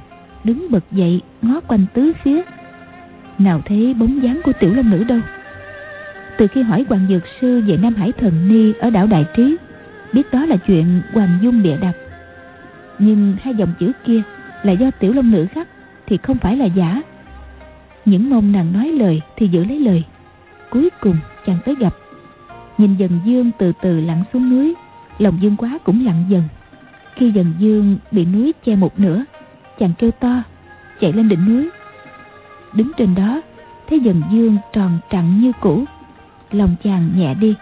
đứng bật dậy ngó quanh tứ phía nào thấy bóng dáng của tiểu long nữ đâu? Từ khi hỏi hoàng dược sư về nam hải thần ni ở đảo đại trí, biết đó là chuyện hoàng dung địa đặt. Nhưng hai dòng chữ kia là do tiểu long nữ khắc thì không phải là giả. Những mong nàng nói lời thì giữ lấy lời. Cuối cùng chàng tới gặp. Nhìn dần dương từ từ lặn xuống núi, lòng dương quá cũng lặng dần. Khi dần dương bị núi che một nửa, chàng kêu to, chạy lên đỉnh núi đứng trên đó, thấy dần dương tròn trặn như cũ. Lòng chàng nhẹ đi.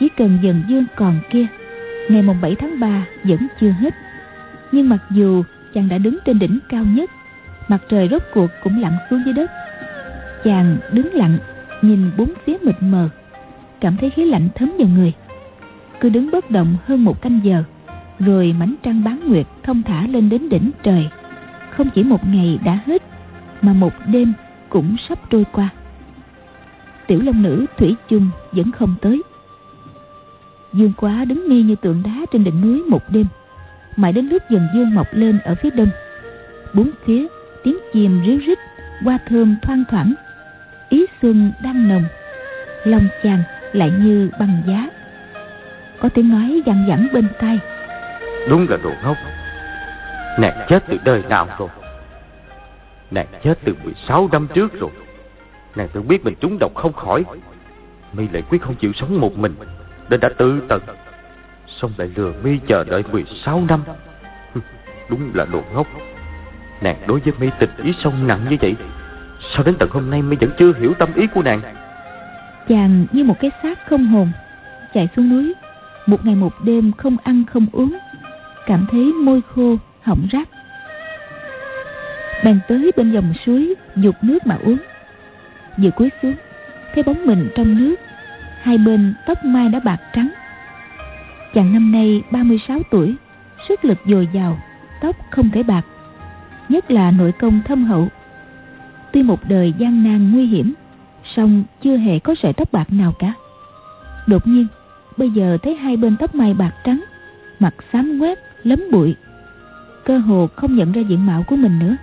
Chỉ cần dần dương còn kia, ngày mùng 7 tháng 3 vẫn chưa hết. Nhưng mặc dù chàng đã đứng trên đỉnh cao nhất, mặt trời rốt cuộc cũng lặn xuống dưới đất. Chàng đứng lặng, nhìn bốn phía mịt mờ, cảm thấy khí lạnh thấm vào người. Cứ đứng bất động hơn một canh giờ, rồi mảnh trăng bán nguyệt thông thả lên đến đỉnh trời. Không chỉ một ngày đã hết mà một đêm cũng sắp trôi qua. Tiểu long nữ thủy chung vẫn không tới. Dương quá đứng nghi như tượng đá trên đỉnh núi một đêm, mãi đến lúc dần dương mọc lên ở phía đông. Bốn phía tiếng chim ríu rít, hoa thơm thoang thoảng. Ý xuân đang nồng, lòng chàng lại như băng giá. Có tiếng nói văng vẳng bên tai. Đúng là đồ ngốc. Nàng chết từ đời nào rồi? Nàng chết từ 16 năm trước rồi. Nàng tự biết mình trúng độc không khỏi. Mi lại quyết không chịu sống một mình nên đã tự tận. Xong lại lừa mi chờ đợi 16 năm. Đúng là đồ ngốc. Nàng đối với mi tình ý sâu nặng như vậy Sao đến tận hôm nay mi vẫn chưa hiểu tâm ý của nàng? Chàng như một cái xác không hồn Chạy xuống núi. Một ngày một đêm không ăn không uống. Cảm thấy môi khô, hỏng rác Bèn tới bên dòng suối Dục nước mà uống. Vừa cúi xuống, Thấy bóng mình trong nước, Hai bên tóc mai đã bạc trắng. Chàng năm nay 36 tuổi, Sức lực dồi dào, Tóc không thể bạc, nhất là nội công thâm hậu. Tuy một đời gian nan nguy hiểm, song chưa hề có sợi tóc bạc nào cả. Đột nhiên, bây giờ thấy hai bên tóc mai bạc trắng, mặt xám quét, lấm bụi, cơ hồ không nhận ra diện mạo của mình nữa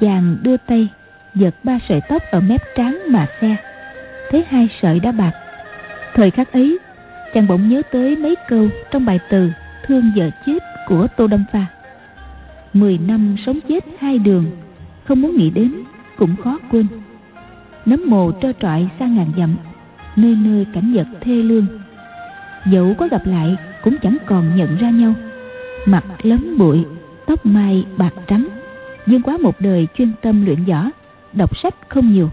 chàng đưa tay, giật ba sợi tóc ở mép trán mà xe thấy hai sợi đã bạc. Thời khắc ấy, chàng bỗng nhớ tới mấy câu trong bài từ thương vợ chết của tô đông pha. Mười năm sống chết hai đường, Không muốn nghĩ đến Cũng khó quên. Nấm mồ trơ trọi xa ngàn dặm, Nơi nơi cảnh vật thê lương. Dẫu có gặp lại Cũng chẳng còn nhận ra nhau. Mặt lấm bụi, Tóc mai bạc trắng. Dương quá một đời chuyên tâm luyện võ Đọc sách không nhiều.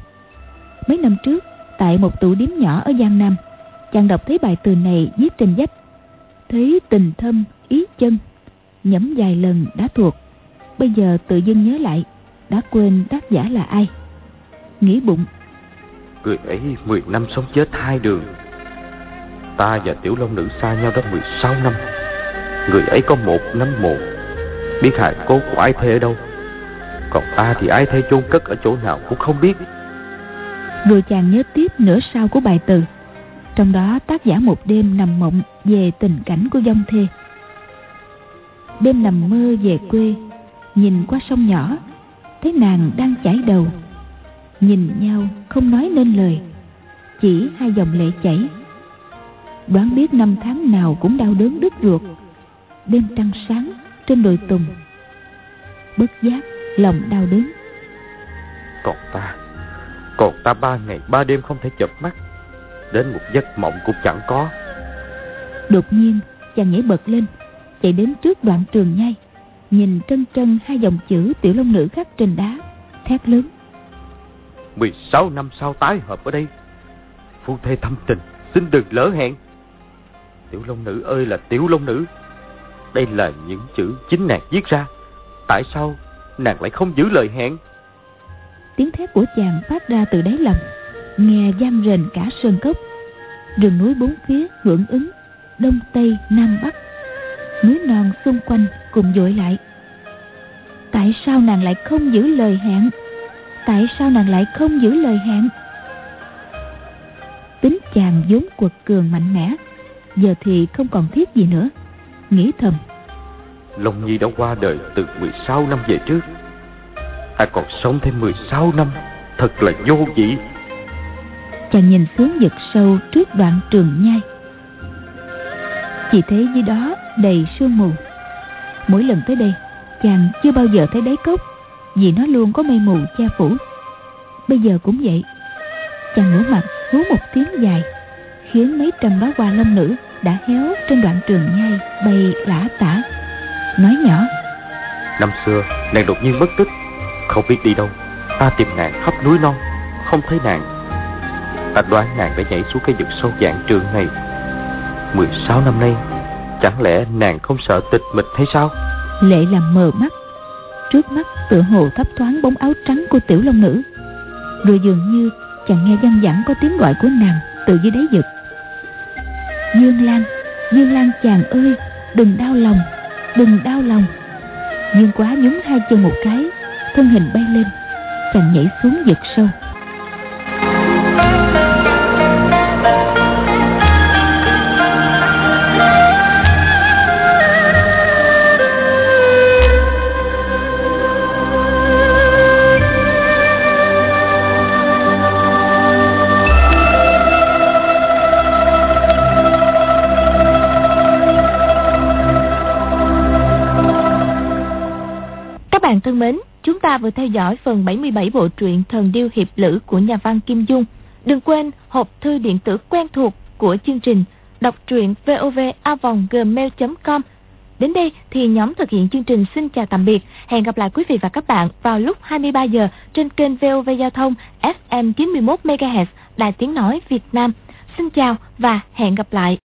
Mấy năm trước Tại một tủ điếm nhỏ ở Giang Nam Chàng đọc thấy bài từ này viết trên vách. Thấy tình thâm, ý chân nhấm vài lần đã thuộc. Bây giờ tự dưng nhớ lại Đã quên tác giả là ai. Nghĩ bụng. Người ấy 10 năm sống chết hai đường. Ta và Tiểu Long Nữ xa nhau đã 16 năm. Người ấy có một năm một. Biết hài cốt của ai thuê ở đâu? Còn ta thì ai thay chôn cất ở chỗ nào cũng không biết. Rồi chàng nhớ tiếp nửa sau của bài từ. Trong đó tác giả một đêm nằm mộng Về tình cảnh của dông thê Đêm nằm mơ về quê, nhìn qua sông nhỏ, thấy nàng đang chảy đầu. Nhìn nhau không nói nên lời, chỉ hai dòng lệ chảy. Đoán biết năm tháng nào cũng đau đớn đứt ruột. Đêm trăng sáng trên đồi tùng. Bất giác lòng đau đớn. Còn ta Còn ta ba ngày ba đêm không thể chợp mắt. Đến một giấc mộng cũng chẳng có. Đột nhiên chàng nhảy bật lên Chạy đến trước đoạn trường nhai. Nhìn trân trân hai dòng chữ tiểu long nữ khắc trên đá Thét lớn. 16 năm sau tái hợp ở đây. Phu thê thâm tình Xin đừng lỡ hẹn. Tiểu long nữ ơi là tiểu long nữ Đây là những chữ chính nàng viết ra. Tại sao nàng lại không giữ lời hẹn. Tiếng thét của chàng phát ra từ đáy lòng, Nghe giam rền cả sơn cốc. Rừng núi bốn phía hưởng ứng, Đông Tây, Nam Bắc. Núi non xung quanh cùng dội lại. Tại sao nàng lại không giữ lời hẹn? Tại sao nàng lại không giữ lời hẹn? Tính chàng vốn quật cường mạnh mẽ, Giờ thì không còn thiết gì nữa. Nghĩ thầm Long Nhi đã qua đời từ 16 năm về trước. Ta còn sống thêm 16 năm, Thật là vô vị. Chàng nhìn xuống vực sâu trước đoạn trường nhai. Chỉ thấy dưới đó đầy sương mù. Mỗi lần tới đây, Chàng chưa bao giờ thấy đáy cốc, Vì nó luôn có mây mù che phủ. Bây giờ cũng vậy, Chàng ngửa mặt hú một tiếng dài, Khiến mấy trăm bá hoa long nữ Đã héo trên đoạn trường nhai Bay lả tả. Nói nhỏ. Năm xưa nàng đột nhiên mất tích. Không biết đi đâu Ta tìm nàng khắp núi non Không thấy nàng. Ta đoán nàng đã nhảy xuống cái vực sâu dạng trường này. 16 năm nay Chẳng lẽ nàng không sợ tịch mịch hay sao? Lệ làm mờ mắt. Trước mắt tựa hồ thấp thoáng bóng áo trắng của tiểu long nữ. Rồi dường như chàng nghe văng vẳng có tiếng gọi của nàng từ dưới đáy vực. Dương Lan Dương Lan chàng ơi Đừng đau lòng Đừng đau lòng. Nhưng quá nhún hai chân một cái, Thân hình bay lên, Chàng nhảy xuống vực sâu. Ta vừa theo dõi phần 77 bộ truyện Thần Điêu Hiệp Lữ của nhà văn Kim Dung. Đừng quên hộp thư điện tử quen thuộc của chương trình, đọc truyện vovavonggmail.com. Đến đây thì nhóm thực hiện chương trình xin chào tạm biệt. Hẹn gặp lại quý vị và các bạn vào lúc 23 giờ trên kênh VOV Giao thông FM 91 MHz Đài Tiếng Nói Việt Nam. Xin chào và hẹn gặp lại.